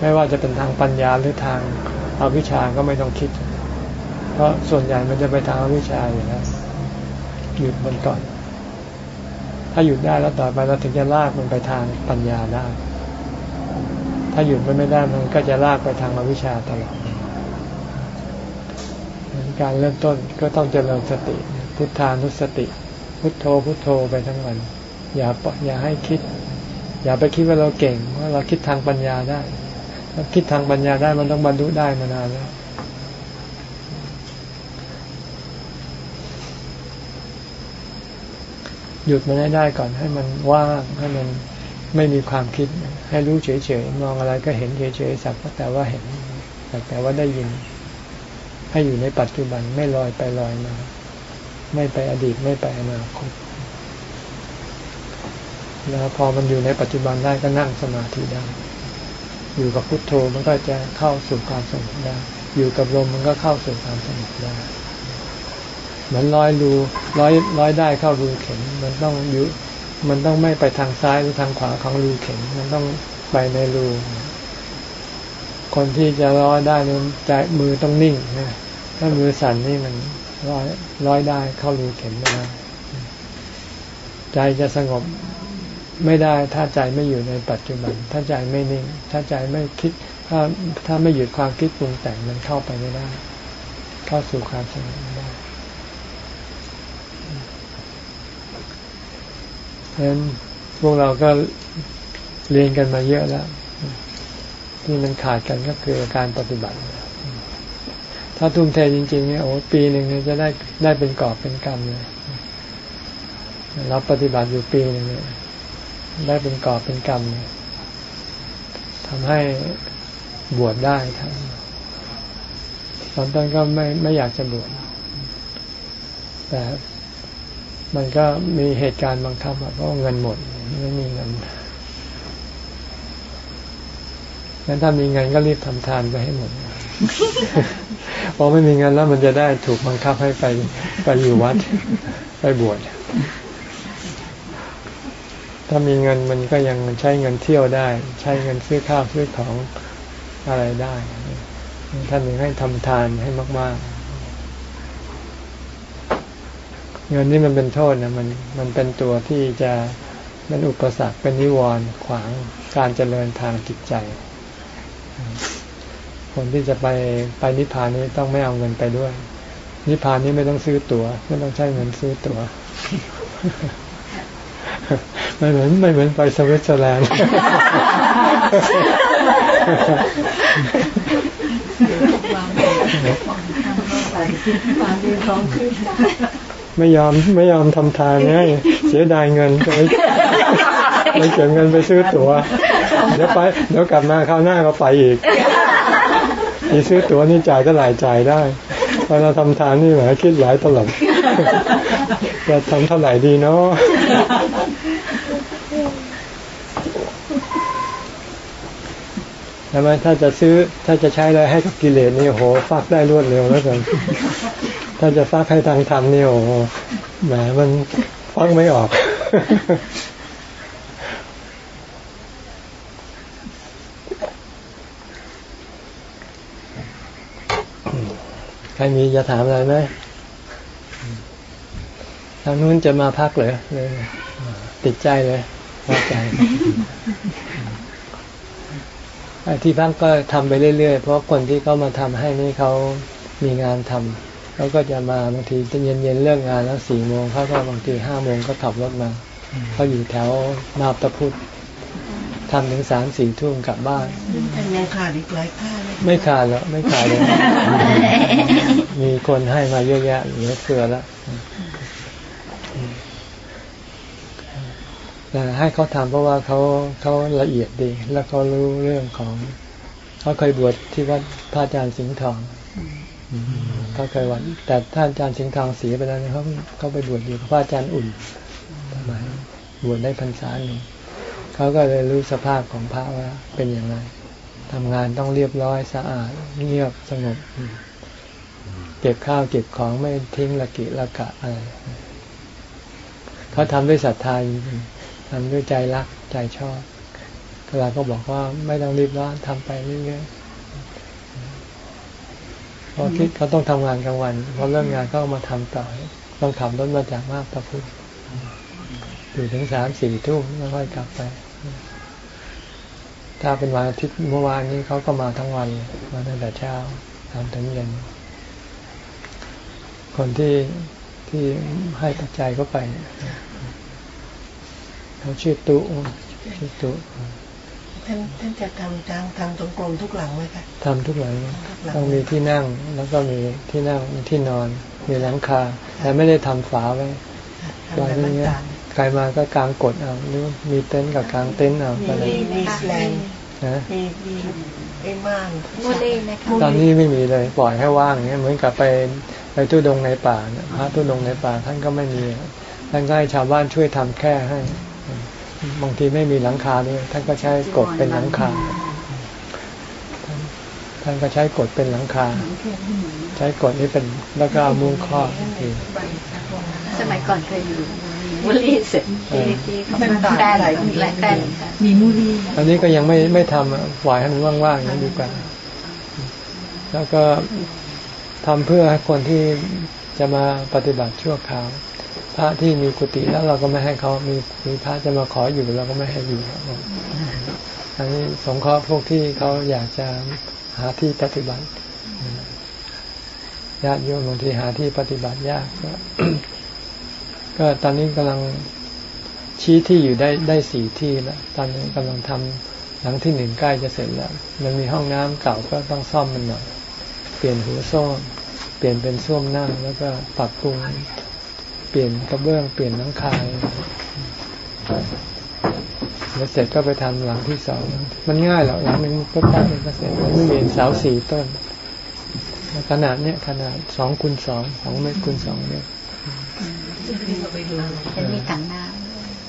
ไม่ว่าจะเป็นทางปัญญาหรือทางอาวิชาก็ไม่ต้องคิด เพราะส่วนใหญ่มันจะไปทางอาวิชาอยู่แล้ว หยุดมันก่อน ถ้าหยุดได้แล้วต่อไปเราถึงจะลากมันไปทางปัญญาได้ ถ้าหยุดมันไม่ได้มันก็จะลากไปทางอวิชชาตลอดการเริ่มต้นก็ต้องเจริญสติ พุทธานุสติ พุทโธพุทโธไปทั้งวัน อย่าอย่าให้คิด อย่าไปคิดว่าเราเก่งว่าเราคิดทางปัญญาได้ถ้าคิดทางปัญญาได้มันต้องบรรลุได้มานานแล้ว หยุดมันให้ได้ก่อนให้มันว่างให้มันไม่มีความคิด ให้รู้เฉยๆมองอะไรก็เห็นเฉยๆสักแต่ว่าเห็นสักแต่ว่าได้ยิน ให้อยู่ในปัจจุบันไม่ลอยไปลอยมา ไม่ไปอดีตไม่ไปอนาคตแล้วพอมันอยู่ในปัจจุบันได้ก็นั่งสมาธิได้อยู่กับพุทโธมันก็จะเข้าสู่ความสงบได้ อยู่กับลมมันก็เข้าสู่ความสงบได้ เหมือนร้อยรูร้อยร้อยได้เข้ารูเข็ม มันต้องยุมันต้องไม่ไปทางซ้ายหรือทางขวาของรูเข็ม มันต้องไปในรู คนที่จะร้อยได้นั้นใจมือต้องนิ่งนะถ้ามือสั่นนี่มันร้อยร้อยได้เข้ารูเข็มไม่ได้ใจจะสงบไม่ได้ถ้าใจไม่อยู่ในปัจจุบัน ถ้าใจไม่นิ่ง ถ้าใจไม่คิด ถ้าถ้าไม่หยุดความคิดปรุงแต่งมันเข้าไปไม่ได้ เข้าสู่ความสงบไม่ได้ ฉะนั้นพวกเราก็เรียนกันมาเยอะแล้ว ที่มันขาดกันก็คือการปฏิบัติ ถ้าทุ่มเทจริง ๆ เนี่ยโอ้ปีหนึ่งเนี่ยจะได้ได้เป็นกอบเป็นกรรมเลยเราปฏิบัติอยู่ปีหนึ่งเนี่ยได้เป็นกอบเป็นกรรมเลยทำให้บวชได้ทั้งตอนต้นก็ไม่ไม่อยากจะบวชแต่ มันก็มีเหตุการณ์บังคับเพราะเงินหมดไม่มีเงินงั้นถ้ามีเงินก็รีบทำทานไปให้หมดพอไม่มีเงินแล้วมันจะได้ถูกบังคับให้ไปไปอยู่วัด ไปบวชถ้ามีเงินมันก็ยังใช้เงินเที่ยวได้ ใช้เงินซื้อข้าวซื้อของอะไรได้ ท่านถึงให้ทำทานให้มาก ๆ เงินนี่มันเป็นโทษนะมันมันเป็นตัวที่จะเป็นอุปสรรคเป็นนิวรณ์ขวางการเจริญทางจิตใจ คนที่จะไปไปนิพพานนี้ต้องไม่เอาเงินไปด้วย นิพพานนี้ไม่ต้องซื้อตัว๋ว ไม่ต้องใช้เงินซื้อตัว๋วไม่เหมือนไม่เหมือนไปสวิตเซอร์แลนด์วางวางวางวางวางวางวางวางวางวางวาง ไม่ยอมไม่ยอมทำทานไงเสียดายเงินไปไปเก็บเงินไปซื้อตั๋วเดี๋ยวไปเดี๋ยวกลับมาคราวหน้าก็ไปอีกอีซื้อตั๋วนี่จ่ายเท่าไหร่จ่ายได้พอเราทำทานนี่หมคิดหลายตลบจะทำเท่าไหร่ดีเนาะใช่ไหมถ้าจะซื้อถ้าจะใช้อะไรให้กับกิเลสนี่โหฟักได้รวดเร็วแล้วกัน ถ้าจะฟักให้ทางธรรมนี่โอ้แหมมันฟักไม่ออกใครมีจะถามอะไรไหมทางนู้นจะมาพักเลยเลยติดใจเลยพอใจที่พักก็ทำไปเรื่อยๆ เพราะคนที่เขามาทำให้นี่เขามีงานทำ เขาก็จะมาบางทีจะเย็นๆเลิกงานแล้วสี่โมงเขาก็บางทีห้าโมงก็ขับรถมาเขาอยู่แถวนาบตะพุธทำถึงสามสี่ทุ่มกลับบ้านยังขาดอีกหลายค่าเลยไม่ขาดหรอกไม่ขาดเลยมีคนให้มาเยอะแยะเหลือเฟือแล้วแต่ให้เขาทำเพราะว่าเขาเขาละเอียดดี แล้วเขารู้เรื่องของ เขาเคยบวชที่วัดพระอาจารย์สิงห์ทอง เขาเคยวัดแต่ท่านอาจารย์สิงห์ทองเสียไปแล้วเขาเขาไปบวชอยู่กับพระอาจารย์อุ่นสมัยบวชได้พรรษาหนึ่งเขาก็เลยรู้สภาพของพระว่าเป็นอย่างไรทำงานต้องเรียบร้อยสะอาดเงียบสงบ เก็บข้าวเก็บของไม่ทิ้งละกิละกะอะไรเขาทำด้วยศรัทธาจริงๆทำด้วยใจรักใจชอบเราก็บอกว่าไม่ต้องรีบร้อนทำไปเรื่อยๆ พอคิดเขาต้องทำงานกลางวันพอเลิกงานก็มาทำต่อ ต้องขับรถมาจากมาบตะพุธอยู่ถึงสามสี่ทุ่มแล้วค่อยกลับไป ถ้าเป็นวันอาทิตย์เมื่อวานนี้เขาก็มาทั้งวันมาตั้งแต่เช้าทำถึงเย็น คนที่ที่ให้ปัจจัยก็ไปเขาชื่อตุชื่อตุ ท่านท่านจะทำทางทางตรงกลมทุกหลังไหมคะทำทุกหลังต้องมีที่นั่งแล้วก็มีที่นั่งมีที่นอน มีหลังคา แต่ไม่ได้ทำฝาไว้ทำไว้แบบอย่างเงี้ยต่างใครมาก็กางกดเอาหรือมีเต็นท์กับกางเต็นท์เอาไปเลยมีมีแสลงนะมีมีไอ้ม่านโมเลนะคะตอนนี้ไม่มีเลยปล่อยให้ว่างอย่างเงี้ยเหมือนกับไปไปทุดงในป่าเนี่ยพระทุดงในป่าท่านก็ไม่มีท่านก็ให้ชาวบ้านช่วยทำแค่ให้ บางทีไม่มีหลังคาด้วยท่านก็ใช้กดเป็นหลังคา ท่านก็ใช้กดเป็นหลังคา ใช้กดนี้เป็นแล้วก็เอามุ้งครอบอีกทีสมัยก่อนเคยอยู่มูลีเสร็จที่ที่เขามาแปลหลายหลายแปลเหมือนกันมีมูลีอันนี้ก็ยังไม่ไม่ทำอะปล่อยให้มันว่างๆอย่างนี้ดีกว่า แล้วก็ทำเพื่อให้คนที่จะมาปฏิบัติชั่วคราว พระที่มีกุฏิแล้วเราก็ไม่ให้เขามีมีพระจะมาขออยู่เราก็ไม่ให้อยู่อันนี้สงเคราะห์พวกที่เขาอยากจะหาที่ปฏิบัติญาติโยมบางทีหาที่ปฏิบัติยากก็ตอนนี้กำลังชี้ที่อยู่ได้ได้สี่ที่แล้วตอนนี้กำลังทำหลังที่หนึ่งใกล้จะเสร็จแล้ว มันมีห้องน้ำเก่าก็ต้องซ่อมมันหน่อย เปลี่ยนหัวส้วมเปลี่ยนเป็นส้วมนั่งแล้วก็ปรับปรุง เปลี่ยนกระเบื้องเปลี่ยนหลังคาแล้วเสร็จก็ไปทำหลังที่สอง มันง่ายหรอกหลังหนึ่งก็แป๊บนึงก็เสร็จมันไม่มีเสาสี่ต้น ขนาดเนี้ยขนาดสองคูณสองสองเมตรคูณสองเมตรเป็นมีถังน้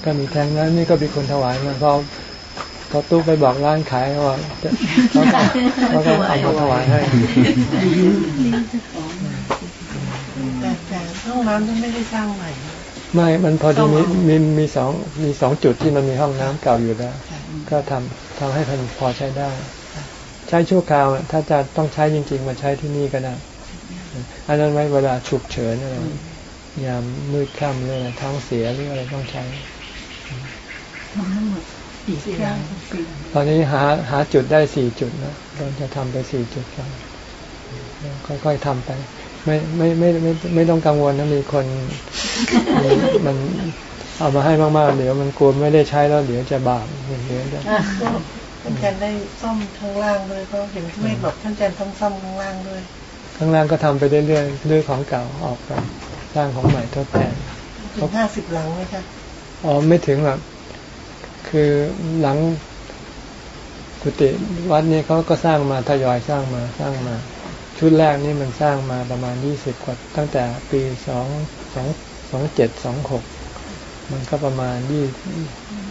ก็มีแทงนั้นนี่ก็มีคนถวายมาพอพอตู้ไปบอกร้านขายว่าจะเขาก็เขาก็เอามาถวายให้แต่แต่ ห้องน้ำท่านไม่ได้สร้างใหม่ ไม่ มันพอดีมีมีมีสองมีสองจุดที่มันมีห้องน้ำเก่าอยู่แล้ว ก็ทำทำให้พันพอใช้ได้ ใช้ชั่วคราวอะถ้าจะต้องใช้จริง ๆ มาใช้ที่นี่ก็ได้ อันนั้นไว้เวลาฉุกเฉินอะไรยามมืดค่ำหรืออะไรท้องเสียหรืออะไรต้องใช้ปีที่แล้วปีตอนนี้หาหาจุดได้สี่จุดนะเราจะทำไปสี่จุดก่อนค่อยๆทำไป ไม่ไม่ไม่ไม่ไม่ต้องกังวลนะมีคนมีมันเอามาให้มากๆเดี๋ยวมันกลัวไม่ได้ใช้แล้วเดี๋ยวจะบาปเดี๋ยวจะท่านอาจารย์ได้ซ่อมข้างล่างด้วยเพราะเห็นที่ไม่บอกท่านอาจารย์ต้องซ่อมข้างล่างด้วยข้างล่างก็ทำไปเรื่อยๆเรื่อยของเก่าออกไปสร้างของใหม่ทดแทนถึงห้าสิบหลังไหมคะอ๋อไม่ถึงหรอกคือหลังกุฏิวัดนี้เขาก็สร้างมาทยอยสร้างมาสร้างมา ชุดแรกนี่มันสร้างมาประมาณยี่สิบกว่าตั้งแต่ปีสองสองสองเจ็ดสองหกมันก็ประมาณยี่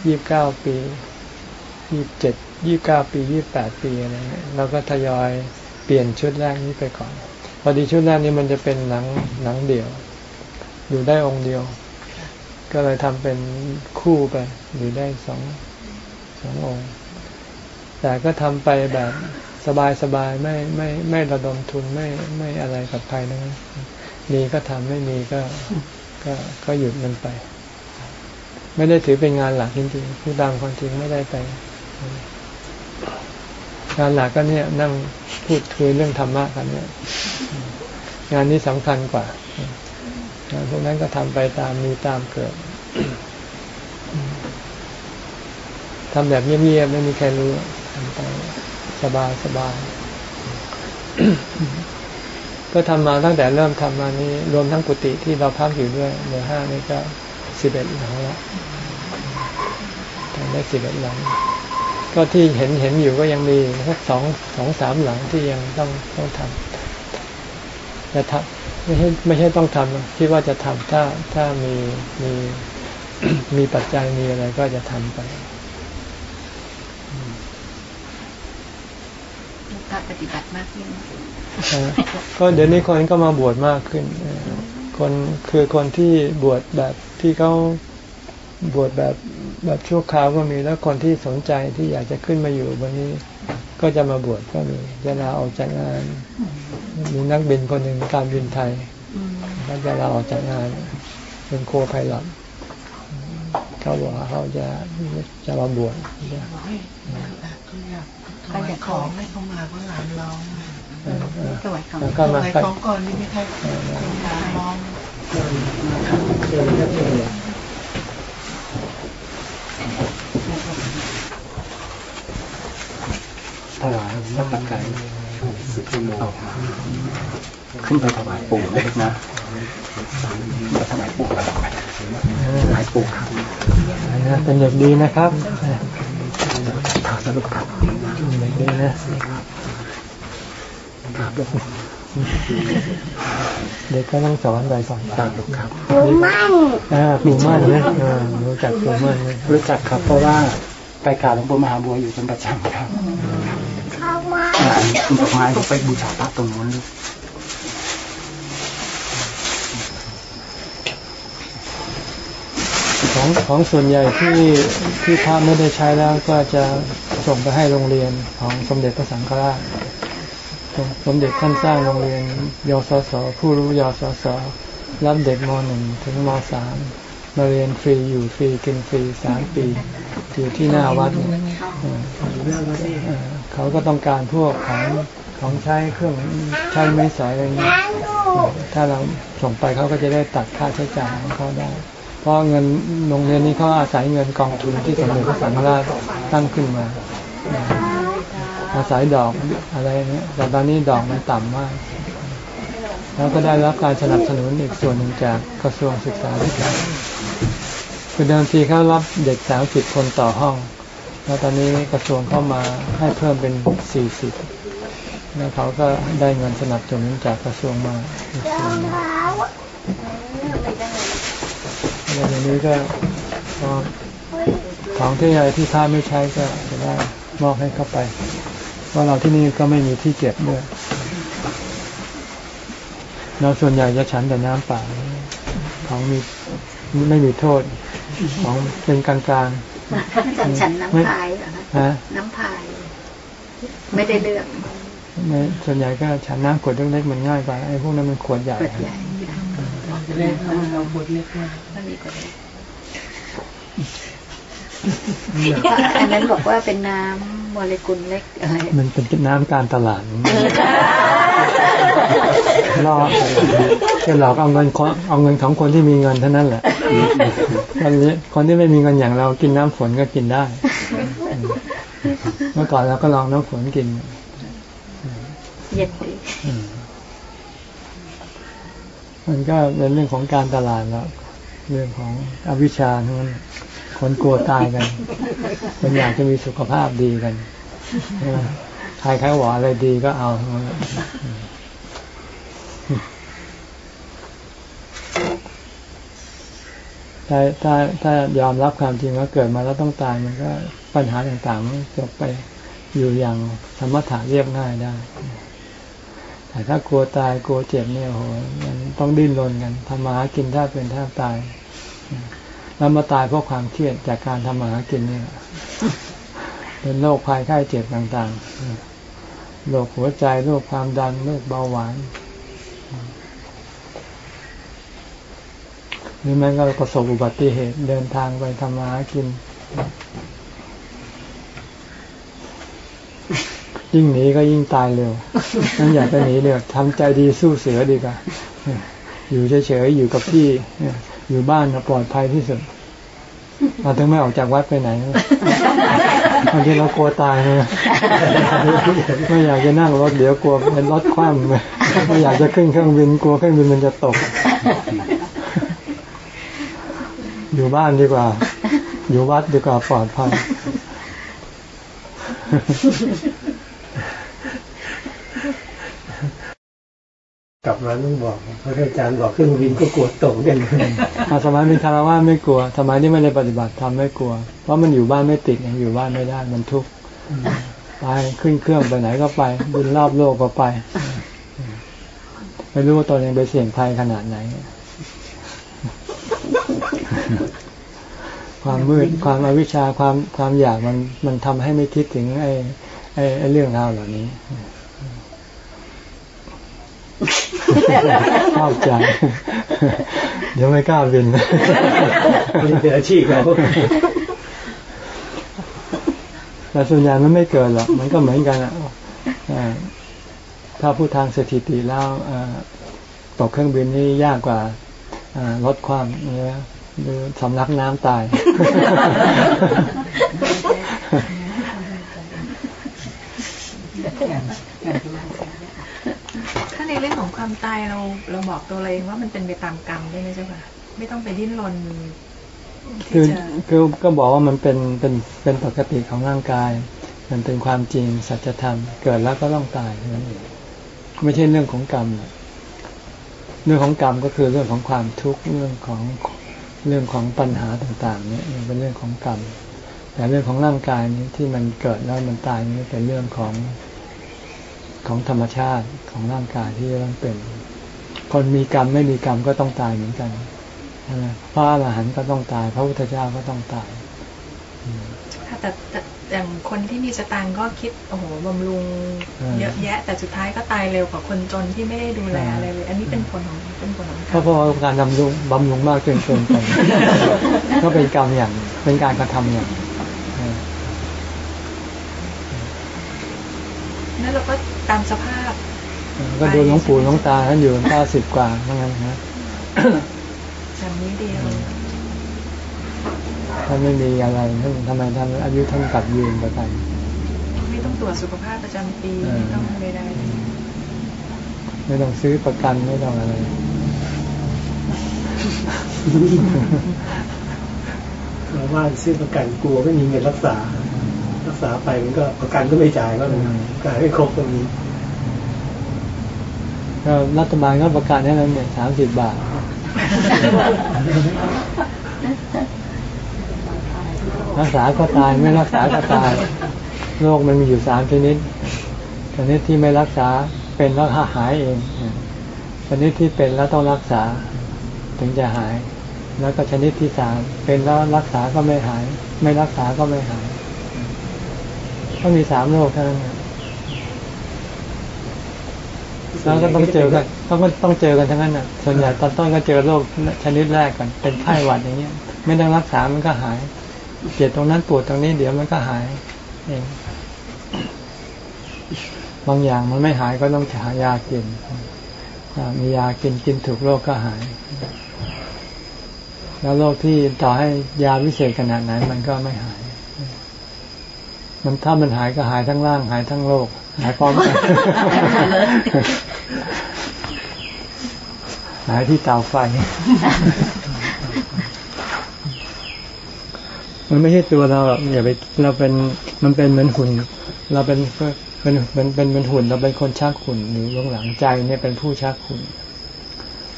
ยี่บเก้าปียี่บเจ็ดยี่บเก้าปียี่บแปดปีอะไรเงี้ยเราก็ทยอยเปลี่ยนชุดแรกนี้ไปก่อนพอดีชุดแรกนี้มันจะเป็นหนังหนังเดี่ยวอยู่ได้องค์เดียว ก็เลยทำเป็นคู่ไปอยู่ได้สองสององค์ แต่ก็ทำไปแบบ สบายๆไม่ไม่ไม่ระดมทุนไม่ไม่อะไรกับใครนะมีก็ทำไม่มีก็ก็ก็หยุดมันไป ไม่ได้ถือเป็นงานหลักจริงๆผู้ตามความจริงไม่ได้ไปงานหลักก็เนี่ยนั่งพูดคุยเรื่องธรรมะกันเนี่ย งานนี้สำคัญกว่างานพวกนั้นก็ทำไปตามมีตามเกิดทำแบบเงียบๆไม่มีใครรู้ทำไป สบายสบาย ก็ทำมาตั้งแต่เริ่มทำมานี้ รวมทั้งกุฏิที่เราพักอยู่ด้วยเหลือห้านี่ก็สิบเอ็ดหลังแล้วทำได้สิบเอ็ดหลัง ก็ที่เห็นเห็นอยู่ก็ยังมีสักสองสองสามหลังที่ยังต้องต้องทำจะทำไม่ใช่ไม่ใช่ต้องทำคิดว่าจะทำถ้าถ้ามีมีมีปัจจัยมีอะไรก็จะทำไป พระปฏิบัติมากขึ้นก็เดี๋ยวนี้คนก็มาบวชมากขึ้น คนคือคนที่บวชแบบที่เขาบวชแบบแบบชั่วคราวก็มีแล้วคนที่สนใจที่อยากจะขึ้นมาอยู่วันนี้ก็จะมาบวชก็มีจะลาออกจากงานมีนักบินคนหนึ่งการบินไทยเขาจะลาออกจากงานเป็นโคไพลอตเขาบอกว่าเขาจะจะมาบวช ถวายของให้เขามาก็หลานร้องถวายของแล้วถก็มาวายของก่อนนี่ไม่ใช่หลานร้องถวายพระปัจจัยสิบชั่วโมงขึ้นไปถวายปู่เล็กนะไปถวายปู่ถวายปู่ครับเป็นเด็กดีนะครับ สรุปครับเด็กดีนะเด็กก็ต้องสอนไปสอนไปสรุปครับอ่าปู่มั่นนะอ่ารู้จักปู่มั่นไหมรู้จักครับ เพราะว่าไปกราบหลวงปู่มหาบัวอยู่เป็นประจำครับคุณดอกไม้ผมไปบูชาพระตรงนู้นลูกของของส่วนใหญ่ที่ที่พระไม่ได้ใช้แล้วก็จะ ส่งไปให้โรงเรียนของสมเด็จพระสังฆราช สมเด็จท่านสร้างโรงเรียนยศสผู้รู้ยศสรับเด็กมหนึ่งถึงมสามมาเรียนฟรีอยู่ฟรีกินฟรีสามปีอยู่ที่หน้าวัดเนี่ยเขาก็ต้องการพวกของของใช้เครื่องใช้ไม้สอยอะไรเงี้ถ้าเราส่งไปเขาก็จะได้ตัดค่าใช้จ่ายของเขาได้ เพราะเงินโรงเรียนนี้เขาอาศัยเงินกองทุนที่สมเด็จพระสังฆราชตั้งขึ้นมา อาศัยดอกอะไรเนี้ยแต่ตอนนี้ดอกมันต่ำมาก แล้วก็ได้รับการสนับสนุนอีกส่วนหนึ่งจากกระทรวงศึกษาธิการคือเดิมทีเขารับเด็กสามสิบคนต่อห้อง แล้วตอนนี้กระทรวงเข้ามาให้เพิ่มเป็นสี่สิบแล้วเขาก็ได้เงินสนับสนุนจากกระทรวงมาแล้วอย่างนี้ก็ของที่อะไรที่ท่าไม่ใช้ก็จะได้มอบให้เข้าไป ราะเราที่นี่ก็ไม่มีที่เก็บด้วย เราส่วนใหญ่จะฉันแต่น้ำเปล่าของมีไม่มีโทษ ของเป็นกลางกลางฉันน้ำพายเหรอคะๆฮะน้ำพาย ไม่ได้เลือกไม่ส่วนใหญ่ก็ฉันน้ำขวดเล็กๆมันง่ายกว่าไอ้พวกนั้นมันขวดใหญ่เปิดใหญ่เล็กเราบทเล็กมากมันมีกว่านี้ อันนั้นบอกว่าเป็นน้ำโมเลกุลเล็กอะไรมันเป็นน้ำการตลาดล่อจะหลอกเอาเงินคนเอาเงินของคนที่มีเงินเท่านั้นแหละคนนี้คนที่ไม่มีเงินอย่างเรากินน้ำฝนก็กินได้ เมื่อก่อนเราก็ลองน้ำฝนกินเย็นดีอืมมันก็เป็นเรื่องของการตลาดแล้วเรื่องของอวิชชาทั้งนั้น คนกลัวตายกันคนอยากจะมีสุขภาพดีกันใครใครหวาอะไรดีก็เอาถ้าถ้าถ้ายอมรับความจริงว่าเกิดมาแล้วต้องตายมันก็ปัญหาต่างๆมันจบไปอยู่อย่างธรรมถะเรียบง่ายได้ แต่ถ้ากลัวตายกลัวเจ็บเนี่ยโหมันต้องดิ้นรนกันทำมาหากินถ้าเป็นถ้าตาย แล้วมาตายเพราะความเครียดจากการทำมาหากินเนี่ยเป็นโรคภัยไข้เจ็บต่างๆโรคหัวใจโรคความดันโรคเบาหวานหรือแม้ก็ประสบอุบัติเหตุเดินทางไปทำมาหากิน ยิ่งหนีก็ยิ่งตายเร็วนั่นอยากจะหนีเนี่ยทำใจดีสู้เสือดีกว่าอยู่เฉยๆอยู่กับที่ อยู่บ้านปลอดภัยที่สุดเราถึงไม่ออกจากวัดไปไหนบางทีเรากลัวตายเลยไม่อยากจะนั่งรถเดี๋ยวกลัวเป็นรถคว่ำไม่อยากจะขึ้นเครื่องบินกลัวเครื่องบินมันจะตก อยู่บ้านดีกว่า อยู่วัดดีกว่าปลอดภัย กลับมาต้องบอกพระอาจารย์บอกเครื่องบินก็กลัวตกกันสมัยเป็นคารวะไม่กลัว สมัยที่ไม่ได้ปฏิบัติทำไม่กลัว เพราะมันอยู่บ้านไม่ติดอยู่บ้านไม่ได้มันทุกข์ไปขึ้นเครื่องไปไหนก็ไปบินรอบโลกก็ไป ไม่รู้ว่าตอนยังไปเสี่ยงภัยขนาดไหน ความมืดความอวิชชาความความอยากมันมันทำให้ไม่คิดถึงไอ้ไอ้เรื่องราวเหล่านี้ เข้าใจ เดี๋ยวไม่กล้าบินเป็นอาชีพเราแต่ส่วนใหญ่มันไม่เกิดหรอกมันก็เหมือนกันอะถ้าพูดทางสถิติแล้วตกเครื่องบินนี่ยากกว่าลดความเนี่ยหรือสำลักน้ำตายถ้า ในเรื่องของความตายเราเราบอกตัวเราเองว่ามันเป็นไปตามกรรมได้ไหมเจ้าค่ะไม่ต้องไปดิ้นรนคือคือก็บอกว่ามันเป็นเป็นเป็นปกติของร่างกาย มันเป็นความจริงสัจธรรม เกิดแล้วก็ต้องตายนั่นเองไม่ใช่เรื่องของกรรมเรื่องของกรรมก็คือเรื่องของความทุกข์เรื่องของเรื่องของปัญหาต่างๆเนี่ยเป็นเรื่องของกรรมแต่เรื่องของร่างกายนี้ที่มันเกิดแล้วมันตายนี่เป็นเรื่องของ ของธรรมชาติของร่างกายที่ต้องเป็น คนมีกรรมไม่มีกรรมก็ต้องตายเหมือนกันพระอรหันต์ก็ต้องตาย พระพุทธเจ้าก็ต้องตายแต่แต่อย่างคนที่มีสตางก็คิดโอ้โหบำรุงเยอะแยะ แต่สุดท้ายก็ตายเร็วกว่าคนจนที่ไม่ได้ดูแลอะไรเลย อันนี้เป็นผลของเป็นผลของเพราะเพราะการบำรุงบำรุงมากจนเกินไปก็เป็นกรรมอย่างเป็นการกระทำอย่างนั่นเราก็ ตามสภาพ ก็ดูหลวงปู่หลวงตาท่านอยู่เก้าสิบกว่าเท่านั้นนะจำนี้เดียวท่านไม่มีอะไรท่านทำไมท่านอายุท่านกลับยืนไปกันไม่ต้องตรวจสุขภาพประจำปีไม่ต้องใดๆไม่ต้องซื้อประกันไม่ต้องอะไรเราว่าซื้อประกันกลัวไม่มีเงินรักษารัก ษาไปมันก็ประกันก็ไม่จ่ายก็เลยจ่ายไม่ครบตรงนี้รัฐบาลก็ประกันให้เราเนี่ยสามสิบบาทรักษาก็ตายไม่รักษาก็ตายโรคมันมีอยู่สามชนิดชนิดที่ไม่รักษาเป็นแล้วหายเองชนิดที่เป็นแล้วต้องรักษาถึงจะหาย แล้วก็ชนิดที่สามเป็นแล้วรักษาก็ไม่หาย ไม่รักษาก็ไม่หาย ก็มีสามโรคเท่านั้นแล้วก็ต้องเจอกันต้องต้องเจอกันทั้งนั้นอะ ส่วนใหญ่ตอนต้นก็เจอโรคชนิดแรกก่อนเป็นไข้หวัดอย่างเงี้ย ไม่ต้องรักษา มันก็หายเจ็บตรงนั้นปวดตรงนี้เดี๋ยวมันก็หายเองบางอย่างมันไม่หายก็ต้องหายากินมียากินกินถูกโรคก็หาย แล้วโรคที่ต่อให้ยาวิเศษขนาดไหนมันก็ไม่หาย มันถ้ามันหายก็หายทั้งร่าง หายทั้งโรคหายพร้อมกันหายที่เตาไฟ มันไม่ใช่ตัวเราหรอกอย่าไปเราเป็นมันเป็นเหมือนหุ่น เราเป็นเป็นเป็นเป็นเป็นหุ่น เราเป็นคนชักหุ่นหรือลงหลังใจเนี่ยเป็นผู้ชักหุ่น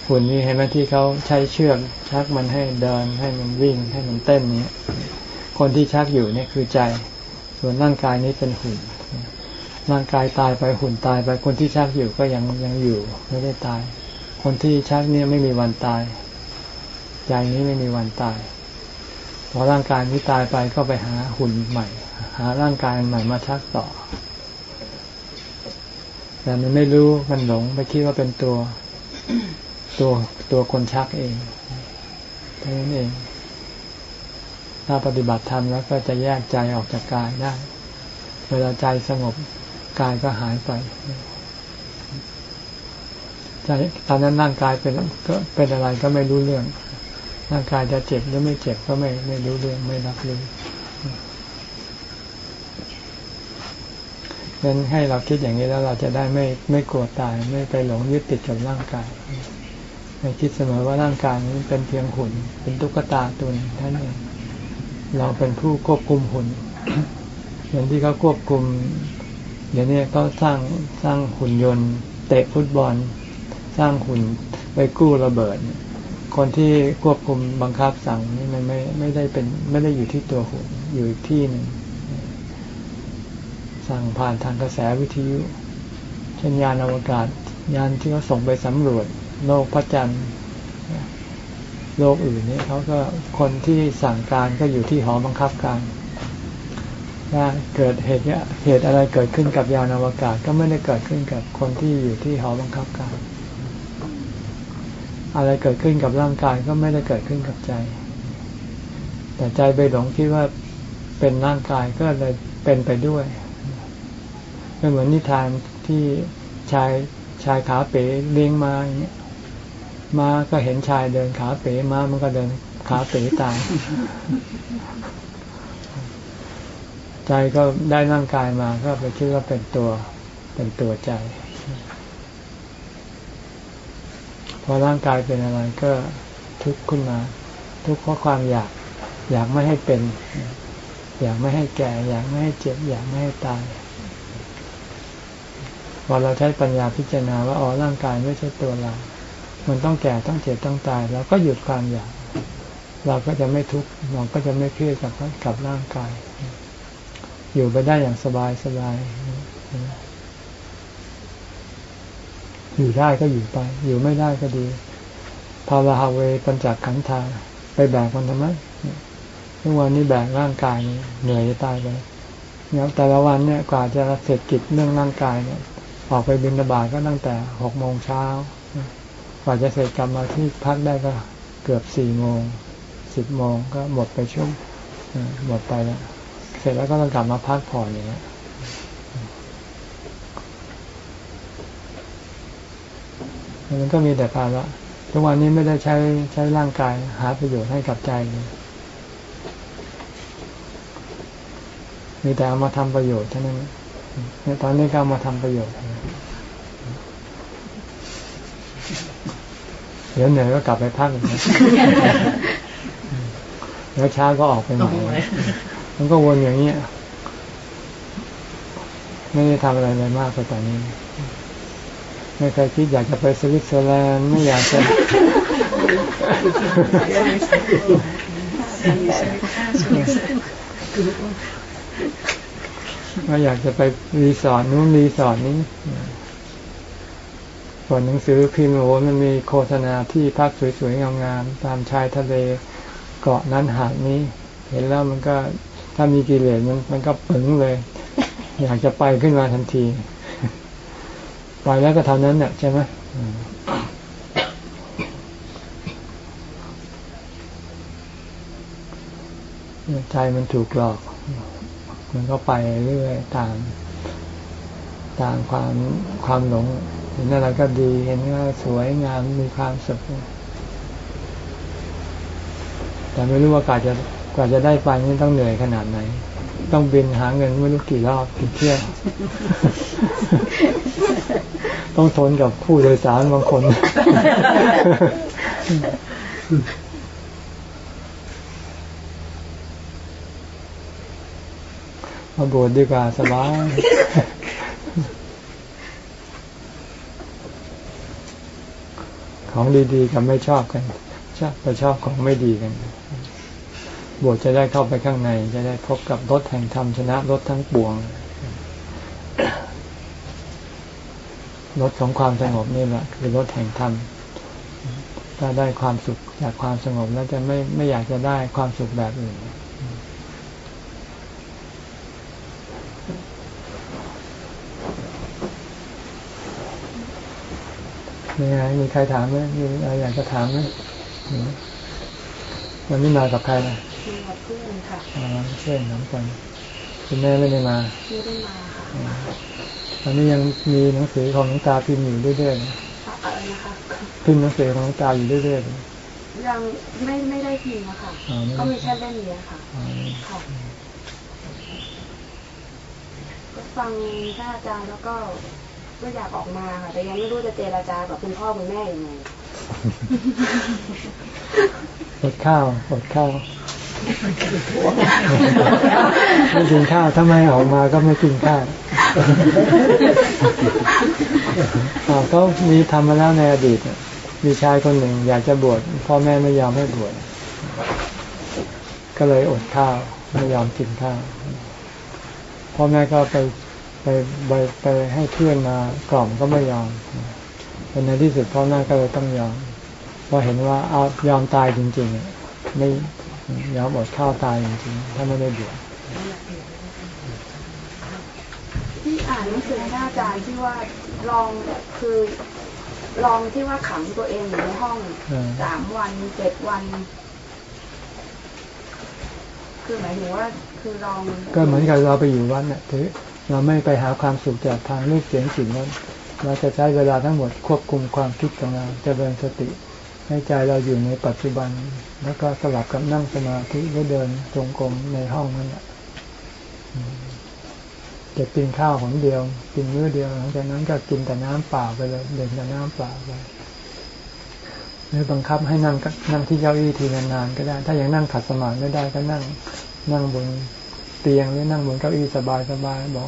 หุ่นนี้เห็นไหมที่เขาใช้เชือกชักมันให้เดินให้มันวิ่งให้มันเต้นนี้คนที่ชักอยู่เนี่ยคือใจ ส่วนร่างกายนี้เป็นหุ่น ร่างกายตายไปหุ่นตายไปคนที่ชักอยู่ก็ยังยังอยู่ไม่ได้ตาย คนที่ชักเนี่ยไม่มีวันตายใจนี้ไม่มีวันตายพอร่างกายนี้ตายไปก็ไปหาหุ่นใหม่ หาร่างกายใหม่มาชักต่อ แต่มันไม่รู้มันหลงไปคิดว่าเป็นตัวตัวตัวคนชักเองเท่านั้นเอง ถ้าปฏิบัติธรรมแล้วก็จะแยกใจออกจากกายได้ เวลาใจสงบกายก็หายไปใจตอนนั้นร่างกายเป็นก็เป็นอะไรก็ไม่รู้เรื่อง ร่างกายจะเจ็บหรือไม่เจ็บก็ไม่ไม่รู้เรื่องไม่รับรู้นั้นให้เราคิดอย่างนี้แล้วเราจะได้ไม่ไม่กลัวตาย ไม่ไปหลงยึดติดกับร่างกายให้คิดเสมอว่าร่างกายนี้เป็นเพียงหุ่นเป็นตุ๊กตาตัวนึงท่านเอง เราเป็นผู้ควบคุมหุ่นอย่างที่เขาควบคุมเดี๋ยวนี้ก็สร้างสร้างหุ่นยนต์ เตะฟุตบอล สร้างหุ่นไปกู้ระเบิด คนที่ควบคุมบังคับสั่งนี่มันไม่ไม่ได้เป็นไม่ได้อยู่ที่ตัวหุ่นอยู่อีกที่หนึ่งสั่งผ่านทางกระแสวิทยุเช่นยานอวกาศ ยานที่เขาส่งไปสำรวจโลกพระจันทร์ โลกอื่นนี่เขาก็คนที่สั่งการก็อยู่ที่หอบังคับการถ้าเกิดเหตุเหตุอะไรเกิดขึ้นกับยานอวกาศก็ไม่ได้เกิดขึ้นกับคนที่อยู่ที่หอบังคับการ อะไรเกิดขึ้นกับร่างกายก็ไม่ได้เกิดขึ้นกับใจ แต่ใจไปหลงคิดว่าเป็นร่างกายก็เลยเป็นไปด้วยก็เหมือนนิทานที่ชายชายขาเป๋เลี้ยงมาอย่างเงี้ย ม้าก็เห็นชายเดินขาเป๋ม้ามันก็เดินขาเป๋ตามใจก็ได้ร่างกายมาก็ไปคิดว่าเป็นตัว เป็นตัวใจ พอร่างกายเป็นอะไรก็ทุกข์ขึ้นมา ทุกข์เพราะความอยาก อยากไม่ให้เป็น อยากไม่ให้แก่ อยากไม่ให้เจ็บ อยากไม่ให้ตายพอเราใช้ปัญญาพิจารณาว่าอ๋อร่างกายไม่ใช่ตัวเรา มันต้องแก่ต้องเจ็บต้องตายเราก็หยุดความอยาก เราก็จะไม่ทุกข์เราก็จะไม่เครียดกับกับร่างกาย อยู่ไปได้อย่างสบายสบายอยู่ได้ก็อยู่ไป อยู่ไม่ได้ก็ดีภาวะฮาเวปัญจขันธาไปแบกมันทำไมทุกวันนี้แบกร่างกายเหนื่อยจะตายไปเนี่ยแต่ละวันเนี่ยกว่าจะเสร็จกิจเรื่องร่างกายเนี่ย ออกไปบินระบาดก็ตั้งแต่หกโมงเช้า กว่าจะเสร็จกลับมาที่พักได้ก็เกือบสี่โมงสิบโมงก็หมดไปช่วงหมดไปแล้ว เสร็จแล้วก็ต้องกลับมาพักผ่อนอย่างเงี้ยมันก็มีแต่ภาระทุกวันนี้ไม่ได้ใช้ใช้ร่างกายหาประโยชน์ให้กับใจเลยมีแต่เอามาทำประโยชน์เท่านั้นตอนนี้ก็เอามาทำประโยชน์เดี๋ยวเหนื่อยก็กลับไปพักอีกนะแล้วเช้าก็ออกไปใหม่มันก็วนอย่างนี้ไม่ได้ทำอะไรเลยมากไปตอนนี้ ไม่เคยคิดอยากจะไปสวิตเซอร์แลนด์ไม่อยากจะไม่อยากจะไปรีสอร์ทนู้นรีสอร์ทนี้ ส่วนหนังสือพิมพ์โอ้มันมีโฆษณาที่พักสวยๆงามๆตามชายทะเลเกาะนั้นหาดนี้ เห็นแล้วมันก็ถ้ามีกิเลสมันมันก็ปึงเลย อยากจะไปขึ้นมาทันที ไปแล้วก็เท่านั้นเนี่ยใช่ไหมใจมันถูกหลอก มันก็ไปเรื่อยตาม ตามความความหลง ห็นอะไรก็ดีเห็นว่าสวยงามมีความสุขแต่ไม่รู้ว่ากว่าจะกว่าจะได้ไปนี่ต้องเหนื่อยขนาดไหน ต้องบินหาเงินไม่รู้กี่รอบกี่เที่ยวต้องทนกับผู้โดยสารบางคน มาบวชดีกว่าสบาย ของดีๆกับไม่ชอบกันชอบไปชอบของไม่ดีกันบวชจะได้เข้าไปข้างใน จะได้พบกับรถแห่งธรรมชนะรถทั้งปวงรถของความสงบนี่แหละคือรถแห่งธรรมถ้าได้ความสุขจากความสงบแล้วจะไม่ไม่อยากจะได้ความสุขแบบอื่น มีอะไรมีใครถามไหมมีอะไรอยากจะถามไหมวันนี้มากับใครนะมีกับเพื่อนค่ะอ๋อเพื่อนน้ำกันคุณแม่ไม่ได้มาไม่ได้มาค่ะตอนนี้ยังมีหนังสือของหลวงตาพิมพ์อยู่เรื่อยๆนะอะไรนะคะพิมพ์หนังสือของหลวงตาอยู่เรื่อยๆนะยังไม่ไม่ได้พิมพ์นะคะอ๋อไม่ได้ก็มีแค่เล่มเนี้ยค่ะอ๋อค่ะก็ฟังท่านอาจารย์แล้วก็ ก็อยากออกมาค่ะแต่ยังไม่รู้จะเจรจากับคุณพ่อคุณแม่ยังไงอดข้าวอดข้าวไม่กินข้าวถ้าไม่ออกมาก็ไม่กินข้าวอ๋อก็มีทำมาแล้วในอดีตมีชายคนหนึ่ง อยากจะบวชพ่อแม่ไม่ยอมให้บวชก็เลยอดข้าวไม่ยอมกินข้าวพ่อแม่ก็ไป ไปไปไปให้เพื่อนมากล่อมก็ไม่ยอมเป็นในที่สุดพ่อแม่ก็เลยต้องยอมเพราะเห็นว่าเอายอมตายจริงๆอะไม่ยอมอดข้าวตายจริงๆถ้าไม่ได้บวชที่อ่านหนังสือท่านอาจารย์ที่ว่าลองคือลองที่ว่าขังตัวเองอยู่ในห้องเออสามวันเจ็ดวัน คือหมายถึงว่าคือลอง ก็เหมือนกับเราไปอยู่วัดเนี่ยถือ เราไม่ไปหาความสุขจากทางรูปเสียงกลิ่นนั้นเราจะใช้เวลาทั้งหมดควบคุมความคิดของเราจเจริญสติ ให้ใจเราอยู่ในปัจจุบัน แล้วก็สลับกับนั่งสมาธิหรือเดินจงกรมในห้องนั่นแหละจะกินข้าวของเดียว กินมื้อเดียวหลังจากนั้นก็กินแต่น้ำเปล่าไปเลยเดินแต่น้ำเปล่าไปหรือบังคับให้นั่งนั่งที่เก้าอี้ทีนานๆก็ได้ ถ้ายังนั่งขัดสมาธิไม่ได้ก็นั่งนั่งบน เตียงหรือนั่งบนเก้าอี้สบายๆบอก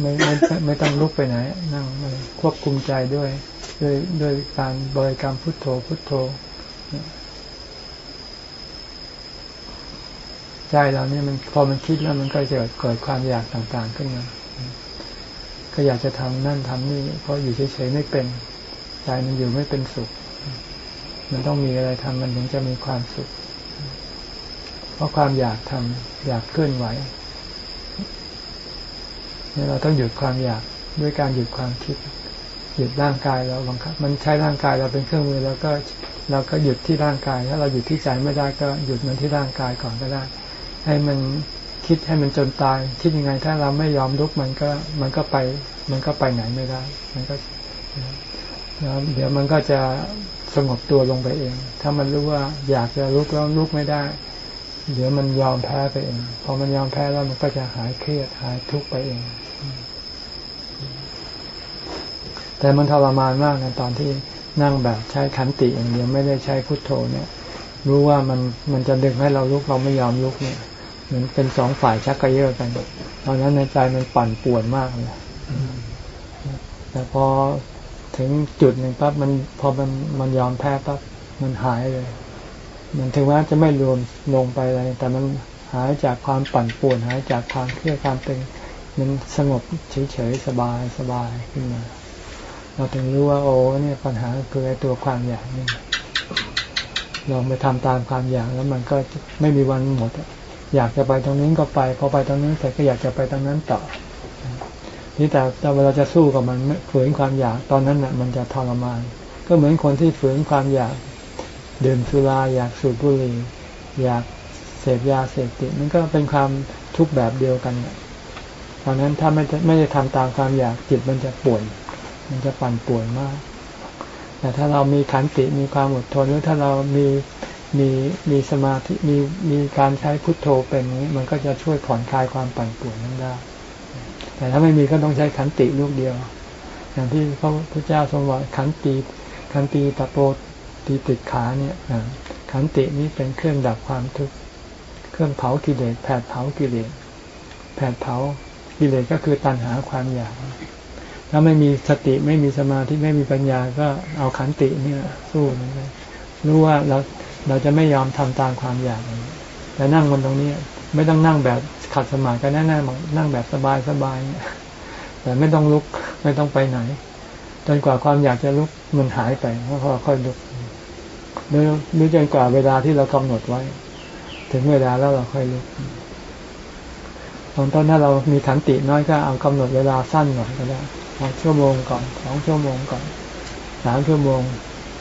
ไม่ไม่ไม่ต้องลุกไปไหน นั่งควบคุมใจด้วยด้วยด้วยการบริกรรมพุทโธพุทโธใจเราเนี่ยมันพอมันคิดแล้วมันก็จะเกิดความอยากต่างๆขึ้นมาก็อยากจะทำนั่นทำนี่เพราะอยู่เฉยๆไม่เป็นใจมันอยู่ไม่เป็นสุข มันต้องมีอะไรทำมันถึงจะมีความสุข เพราะความอยากทำอยากเคลื่อนไหวเนี่ยเราต้องหยุดความอยากด้วยการหยุดความคิด หยุดร่างกายเราบังคับ มันใช้ร่างกายเราเป็นเครื่องมือแล้วก็เราก็หยุดที่ร่างกาย ถ้าเราหยุดที่ใจไม่ได้ก็หยุดมันที่ร่างกายก่อนก็ได้ ให้มันคิดให้มันจนตาย คิดยังไง ถ้าเราไม่ยอมลุกมันก็มันก็ไป มันก็ไปไหนไม่ได้ มันก็เดี๋ยวมันก็จะสงบตัวลงไปเอง ถ้ามันรู้ว่าอยากจะลุกแล้วลุกไม่ได้ เดี๋ยวมันยอมแพ้ไปเอง พอมันยอมแพ้แล้วมันก็จะหายเครียดหายทุกข์ไปเอง แต่มันทรมานมากนะตอนที่นั่งแบบใช้ขันติอย่างเดียวไม่ได้ใช้พุทโธเนี่ย รู้ว่ามันมันจะดึงให้เราลุกเราไม่ยอมลุกเนี่ยเหมือนเป็นสองฝ่ายชักกระเยาะกันตอนนั้นในใจมันปั่นป่วนมากเลยแต่พอถึงจุดหนึ่งปั๊บมันพอมันมันยอมแพ้ปั๊บมันหายเลย มันถึงว่าจะไม่รวมลงไปอะไร แต่มันหายจากความปั่นป่วน หายจากความเครียดความตึงมันสงบเฉยๆสบายสบายขึ้นมา เราถึงรู้ว่าโอ้เนี่ยปัญหาคือไอ้ตัวความอยากนี่ลองไปทำตามความอยากแล้วมันก็ไม่มีวันหมดอะอยากจะไปตรงนี้ก็ไป พอไปตรงนี้แต่ก็อยากจะไปตรงนั้นต่อนี่แต่แต่เวลาจะสู้กับมันฝืนความอยากตอนนั้นน่ะ มันจะทรมาน ก็เหมือนคนที่ฝืนความอยาก ดื่มสุราอยากสูบบุหรี่อยากเสพยาเสพติดมันก็เป็นความทุกข์แบบเดียวกันน่ะตอนนั้นถ้าไม่ไม่ได้ทำตามความอยากจิตมันจะป่วนมันจะปั่นป่วนมาก แต่ถ้าเรามีขันติมีความอดทนหรือถ้าเรามีมีมีสมาธิมีมีการใช้พุทโธเป็นอย่างนี้ มันก็จะช่วยผ่อนคลายความปั่นป่วนนั้นได้ แต่ถ้าไม่มีก็ต้องใช้ขันติลูกเดียว อย่างที่พระพุทธเจ้าทรงบอกขันติขันติตะโป ตีติดขาเนี่ยขันตินี้เป็นเครื่องดับความทุกข์เครื่องเผากิเลสแผดเผากิเลสแผดเผากิเลสก็คือตัณหาความอยากถ้าไม่มีสติไม่มีสมาธิไม่มีปัญญาก็เอาขันติเนี่ยสู้มันเลยรู้ว่าเราเราจะไม่ยอมทำตามความอยากแต่นั่งบนตรงนี้ ไม่ต้องนั่งแบบขัดสมาธิก็นั่งนั่งแบบสบายสบายแต่ไม่ต้องลุกไม่ต้องไปไหนจนกว่าความอยากจะลุกมันหายไปแล้วค่อยลุก หรือหรือจนกว่าเวลาที่เรากำหนดไว้ ถึงเวลาแล้วเราค่อยลุกตอนต้นถ้าเรามีขันติน้อยก็เอากำหนดเวลาสั้นหน่อยก็ได้เอาชั่วโมงก่อนสองชั่วโมงก่อนสามชั่วโมง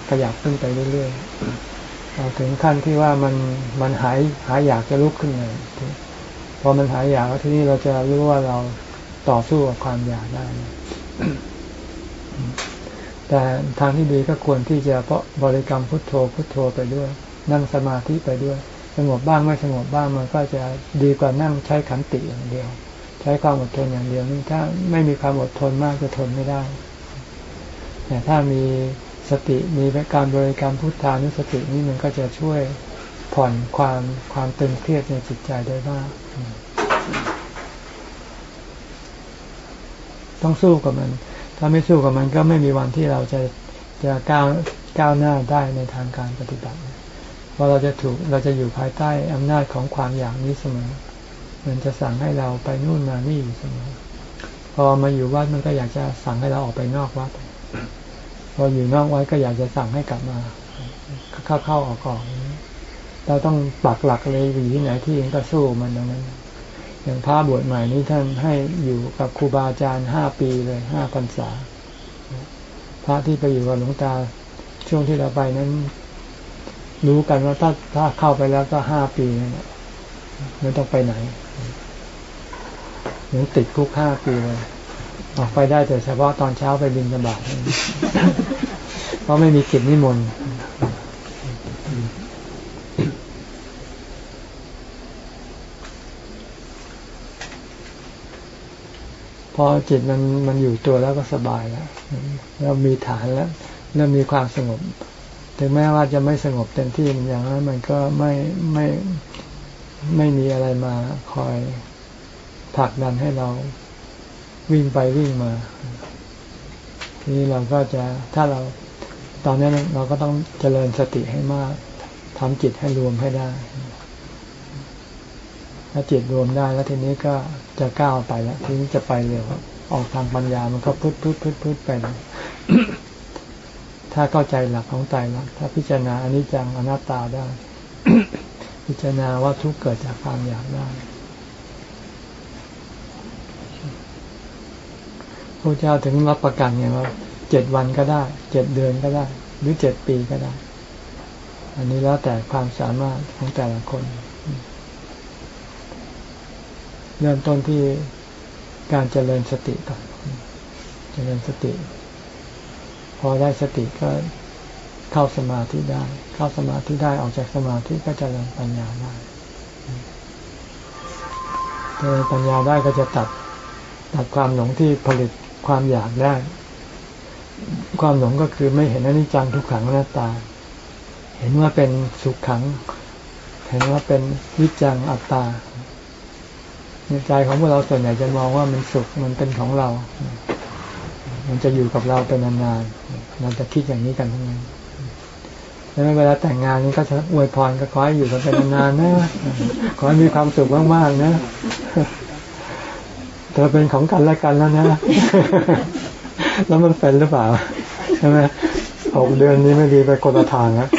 ขยับขึ้นไปเรื่อยๆเราถึงขั้นที่ว่ามันมันหายหายอยากจะลุกขึ้นเลยพอมันหายอยากแล้วที่นี้เราจะรู้ว่าเราต่อสู้กับความอยากได้ แต่ทางที่ดีก็ควรที่จะเพาะบริกรรมพุทโธพุทโธไปด้วย นั่งสมาธิไปด้วย สงบบ้างไม่สงบบ้างมันก็จะดีกว่านั่งใช้ขันติอย่างเดียว ใช้ความอดทนอย่างเดียวนี่ถ้าไม่มีความอดทนมากจะทนไม่ได้แต่ถ้ามีสติมีการบริกรรมพุทธานุสตินี่มันก็จะช่วยผ่อนความความตึงเครียดในจิตใจได้บ้างต้องสู้กับมัน ถ้าไม่สู้กับมันก็ไม่มีวันที่เราจะจะก้าวก้าวหน้าได้ในทางการปฏิบัติเพราะเราจะถูกเราจะอยู่ภายใต้อำนาจของความอยากนี้เสมอ มันจะสั่งให้เราไปนู่นมานี่อยู่เสมอ พอมาอยู่วัดมันก็อยากจะสั่งให้เราออกไปนอกวัด พออยู่นอกวัดก็อยากจะสั่งให้กลับมา เข้าเข้าออกออกเราต้องปักหลักเลยอยู่ที่ไหนที่เองก็สู้มันตรงนั้น อย่างพระบวชใหม่นี้ท่านให้อยู่กับครูบาอาจารย์ห้าปีเลยห้าพรรษา พระที่ไปอยู่กับหลวงตาช่วงที่เราไปนั้น รู้กันว่าถ้าถ้าเข้าไปแล้วก็ห้าปีนั่นไม่ต้องไปไหนเหมือนติดคุกห้าปีเลย ออกไปได้แต่เฉพาะตอนเช้าไปบินกระบาดเพราะไม่มีกิจนิมนต์ พอจิตมันมันอยู่ตัวแล้วก็สบายแล้วเรามีฐานแล้วเริ่มมีความสงบ ถึงแม้ว่าจะไม่สงบเต็มที่อย่างนั้นมันก็ไม่ไม่ไม่มีอะไรมาคอยผลักดันให้เราวิ่งไปวิ่งมา ทีนี้เราก็จะถ้าเราตอนนี้เราก็ต้องเจริญสติให้มากทำจิตให้รวมให้ได้ ถ้าจิตรวมได้แล้วทีนี้ก็ จะก้าวไปแล้วทีนี้จะไปเร็วออกทางปัญญามันก็พุทธพุทธพุทพุทไปถ้าเข้าใจหลักของใจแล้วถ้าพิจารณาอนิจจังอนัตตาได้ พิจารณาว่าทุกเกิดจากความอยากได้พระเจ้าถึงรับประกันไงว่าเจ็ดวันก็ได้เจ็ดเดือนก็ได้ หรือเจ็ดปีก็ได้ อันนี้แล้วแต่ความสามารถของแต่ละคน เริ่มต้นที่การเจริญสติก่อน เจริญสติ พอได้สติก็เข้าสมาธิได้ เข้าสมาธิได้ออกจากสมาธิก็จเจริญปัญญาได้เจริญปัญญาได้ก็จะตัดตัดความหลงที่ผลิตความอยากได้ ความหลงก็คือไม่เห็นอนิจจังทุกขังหน้าตา เห็นว่าเป็นสุขขัง เห็นว่าเป็นวิจังอัตตา ใจของพวกเราส่วนใหญ่จะมองว่ามันสุขมันเป็นของเรา มันจะอยู่กับเราเป็นนานๆเราจะคิดอย่างนี้กันทั้งนั้นแล้วเวลาแต่งงานนี้ก็จะอวยพรก็ขอให้อยู่กันเป็นนานๆนะขอให้มีความสุขมากๆนะเธอเป็นของกันและกันแล้วนะแล้วมันเป็นหรือเปล่าใช่ไหมหกเดือนนี้ไม่ดีไปคนละทางนะ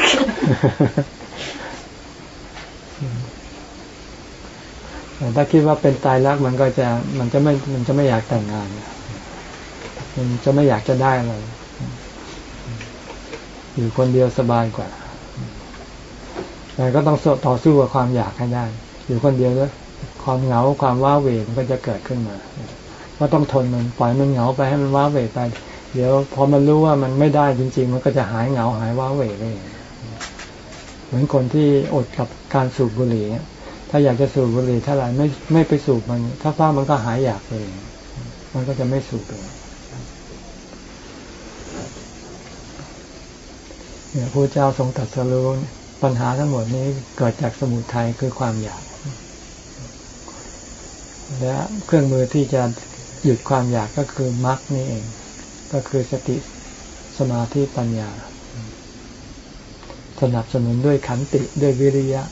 ถ้าคิดว่าเป็นตายรักมันก็จะมันจะไม่มันจะไม่อยากแต่งงาน มันจะไม่อยากจะได้อะไรอยู่คนเดียวสบายกว่าแต่ก็ต้องต่อสู้กับความอยากให้ได้ อยู่คนเดียวแล้วความเหงาความว้าเหวมันก็จะเกิดขึ้นมาก็ต้องทนมันปล่อยมันเหงาไปให้มันว้าเหวไป เดี๋ยวพอมันรู้ว่ามันไม่ได้จริง ๆ มันก็จะหายเหงาหายว้าเหวไปเหมือนคนที่อดกับการสูบบุหรี่ ถ้าอยากจะสูบบุหรี่เท่าไหร่ไม่ไม่ไปสูบมัน ถ้าฟ้ามันก็หายอยากเองมันก็จะไม่สูบเองเนี่ยพระเจ้าทรงตรัสรู้ปัญหาทั้งหมดนี้เกิดจากสมุทัยคือความอยาก และเครื่องมือที่จะหยุดความอยากก็คือมรรคนี่เอง ก็คือสติสมาธิปัญญา สนับสนุนด้วยขันติด้วยวิริยะ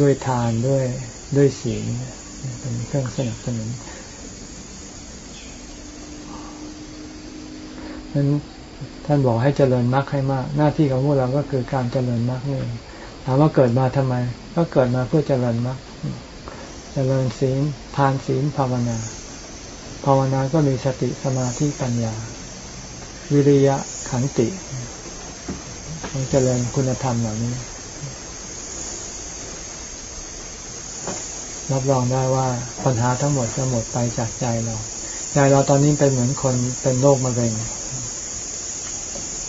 ด้วยทานด้วยด้วยศีลเป็นเครื่องสนับสนุนนั้นท่านบอกให้เจริญมรรคให้มาก หน้าที่ของพวกเราก็คือการเจริญมรรคนี่ถามว่าเกิดมาทำไม ก็เกิดมาเพื่อเจริญมรรคเจริญศีลทานศีลภาวนา ภาวนาก็มีสติสมาธิปัญญา วิริยะขันติต้องเจริญคุณธรรมเหล่านี้ รับรองได้ว่าปัญหาทั้งหมดจะหมดไปจากใจเราใจเราตอนนี้เป็นเหมือนคนเป็นโรคมะเร็ง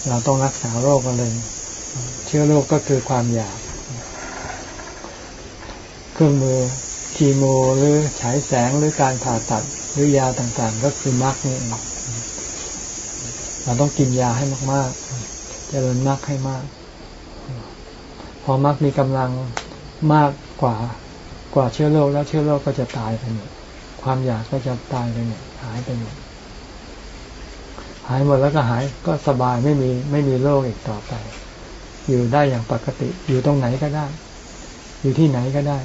เราต้องรักษาโรคมะเร็ง เชื้อโรคก็คือความอยาก เครื่องมือคีโมหรือฉายแสงหรือการผ่าตัดหรือยาต่างๆ ก็คือมรรคนี่เองเราต้องกินยาให้มากๆเจริญมรรคให้มาก พอมรรคมีกำลังมากกว่า กว่าเชื้อโรคแล้วเชื้อโรคก็จะตายไปหมดความอยากก็จะตายไปหมดหายไปหมดหายหมดแล้วก็หายก็สบายไม่มีไม่มีโรคอีกต่อไป อยู่ได้อย่างปกติ อยู่ตรงไหนก็ได้ อยู่ที่ไหนก็ได้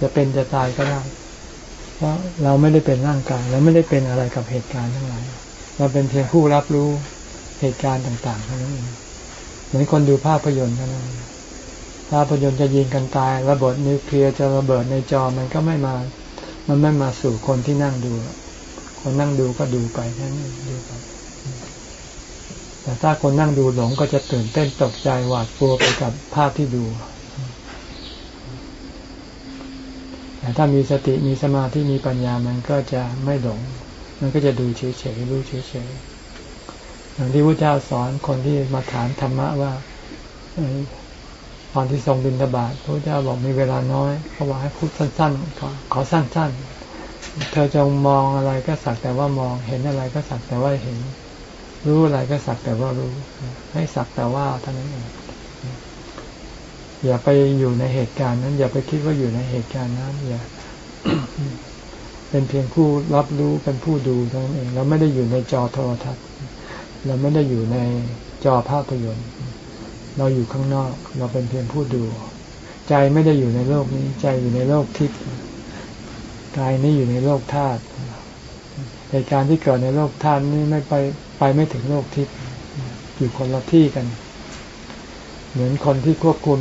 จะเป็นจะตายก็ได้ เพราะเราไม่ได้เป็นร่างกายเราไม่ได้เป็นอะไรกับเหตุการณ์ทั้งหลายเราเป็นเพียงผู้รับรู้เหตุการณ์ต่างๆเท่านั้นเองเหมือนคนดูภาพยนตร์เท่านั้น ภาพยนต์จะยิงกันตาย ระเบิดนิวเคลียร์จะระเบิดในจอมันก็ไม่มา มันไม่มาสู่คนที่นั่งดู คนนั่งดูก็ดูไปแค่นี้ดูไปแต่ถ้าคนนั่งดูหลงก็จะตื่นเต้นตกใจหวาดกลัวไปกับภาพที่ดูแต่ถ้ามีสติมีสมาธิมีปัญญามันก็จะไม่หลง มันก็จะดูเฉยๆรู้เฉยๆอย่างที่พระเจ้าสอนคนที่มาถามธรรมะว่า ตอนที่ทรงบินทบาทพระเจ้าบอกมีเวลาน้อยเขาบอกให้พูดสั้นๆขอขอสั้นๆ เธอจงมองอะไรก็สักแต่ว่ามอง เห็นอะไรก็สักแต่ว่าเห็น รู้อะไรก็สักแต่ว่ารู้ ให้สักแต่ว่าเท่านั้นเองอย่าไปอยู่ในเหตุการณ์นั้น อย่าไปคิดว่าอยู่ในเหตุการณ์นั้นอย่าเป็นเพียงผู้รับรู้เป็นผู้ดูเท่านั้นเอง เราไม่ได้อยู่ในจอโทรทัศน์ เราไม่ได้อยู่ในจอภาพยนตร์ เราอยู่ข้างนอก เราเป็นเพียงผู้ดู ใจไม่ได้อยู่ในโลกนี้ ใจอยู่ในโลกทิพย์กายนี้อยู่ในโลกธาตุเหตุการณ์ที่เกิดในโลกธาตุนี้ไม่ไปไปไม่ถึงโลกทิพย์อยู่คนละที่กัน เหมือนคนที่ควบคุม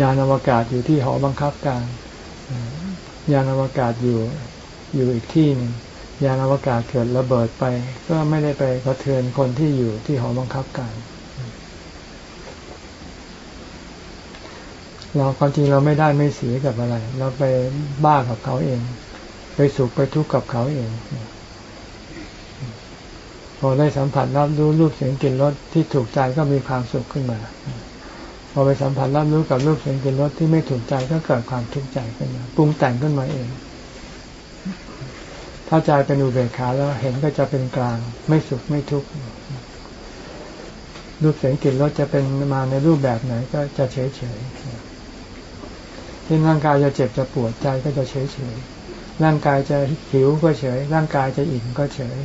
ยานอวกาศอยู่ที่หอบังคับการยานอวกาศอยู่อยู่อีกที่หนึ่งยานอวกาศเกิดระเบิดไป ก็ไม่ได้ไปกระเทือนคนที่อยู่ที่หอบังคับการ เราความจริงเราไม่ได้ไม่เสียกับอะไร เราไปบ้ากับเขาเอง ไปสุขไปทุกข์กับเขาเอง พอได้สัมผัสรับรู้รูปเสียงกลิ่นรสที่ถูกใจก็มีความสุขขึ้นมา พอไปสัมผัสรับรู้กับรูปเสียงกลิ่นรสที่ไม่ถูกใจก็เกิดความทุกข์ใจขึ้นมาปรุงแต่งขึ้นมาเอง ถ้าใจเป็นอุเบกขาแล้วเห็นก็จะเป็นกลาง ไม่สุขไม่ทุกข์รูปเสียงกลิ่นรสจะเป็นมาในรูปแบบไหนก็จะเฉยเฉย ที่ร่างกายจะเจ็บจะปวดใจก็จะเฉยเฉยร่างกายจะหิวก็เฉย ร่างกายจะอิ่มก็เฉย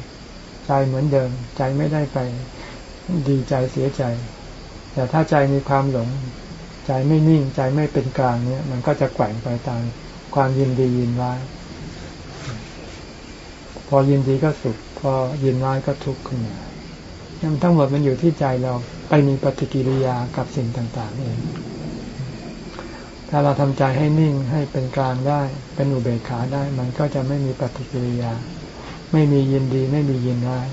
ใจเหมือนเดิม ใจไม่ได้ไปดีใจเสียใจ แต่ถ้าใจมีความหลง ใจไม่นิ่งใจไม่เป็นกลางเนี่ย มันก็จะแกว่งไปตามความยินดียินร้ายพอยินดีก็สุข พอยินร้ายก็ทุกข์ขึ้นมาทั้งหมดมันอยู่ที่ใจเราไปมีปฏิกิริยากับสิ่งต่าง ๆ เอง ถ้าเราทำใจให้นิ่งให้เป็นกลางได้ เป็นอุเบกขาได้ มันก็จะไม่มีปฏิกิริยา ไม่มียินดีไม่มียินร้าย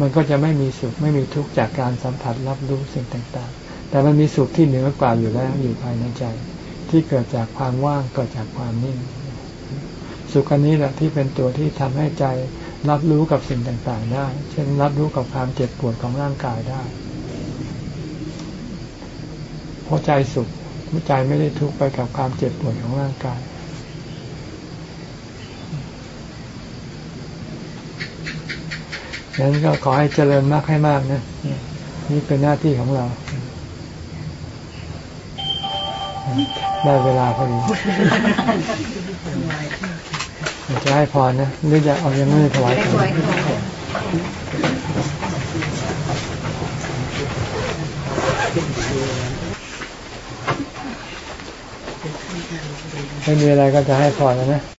มันก็จะไม่มีสุขไม่มีทุกข์จากการสัมผัสรับรู้สิ่งต่างๆ แต่มันมีสุขที่เหนือกว่าอยู่แล้วอยู่ภายในใจ ที่เกิดจากความว่างเกิดจากความนิ่ง สุขอันนี้แหละที่เป็นตัวที่ทำให้ใจรับรู้กับสิ่งต่างๆ ได้ เช่นรับรู้กับความเจ็บปวดของร่างกายได้เพราะใจสุข ใจไม่ได้ทุกข์ไปกับความเจ็บปวดของร่างกายฉงั้นก็ขอให้เจริญมากให้มากนะนี่เป็นหน้าที่ของเรา ได้เวลาพอดีจะให้พรนะหรือจะเอายังไม่ถวายก่อน ไม่มีอะไรก็จะให้พรแล้วนะ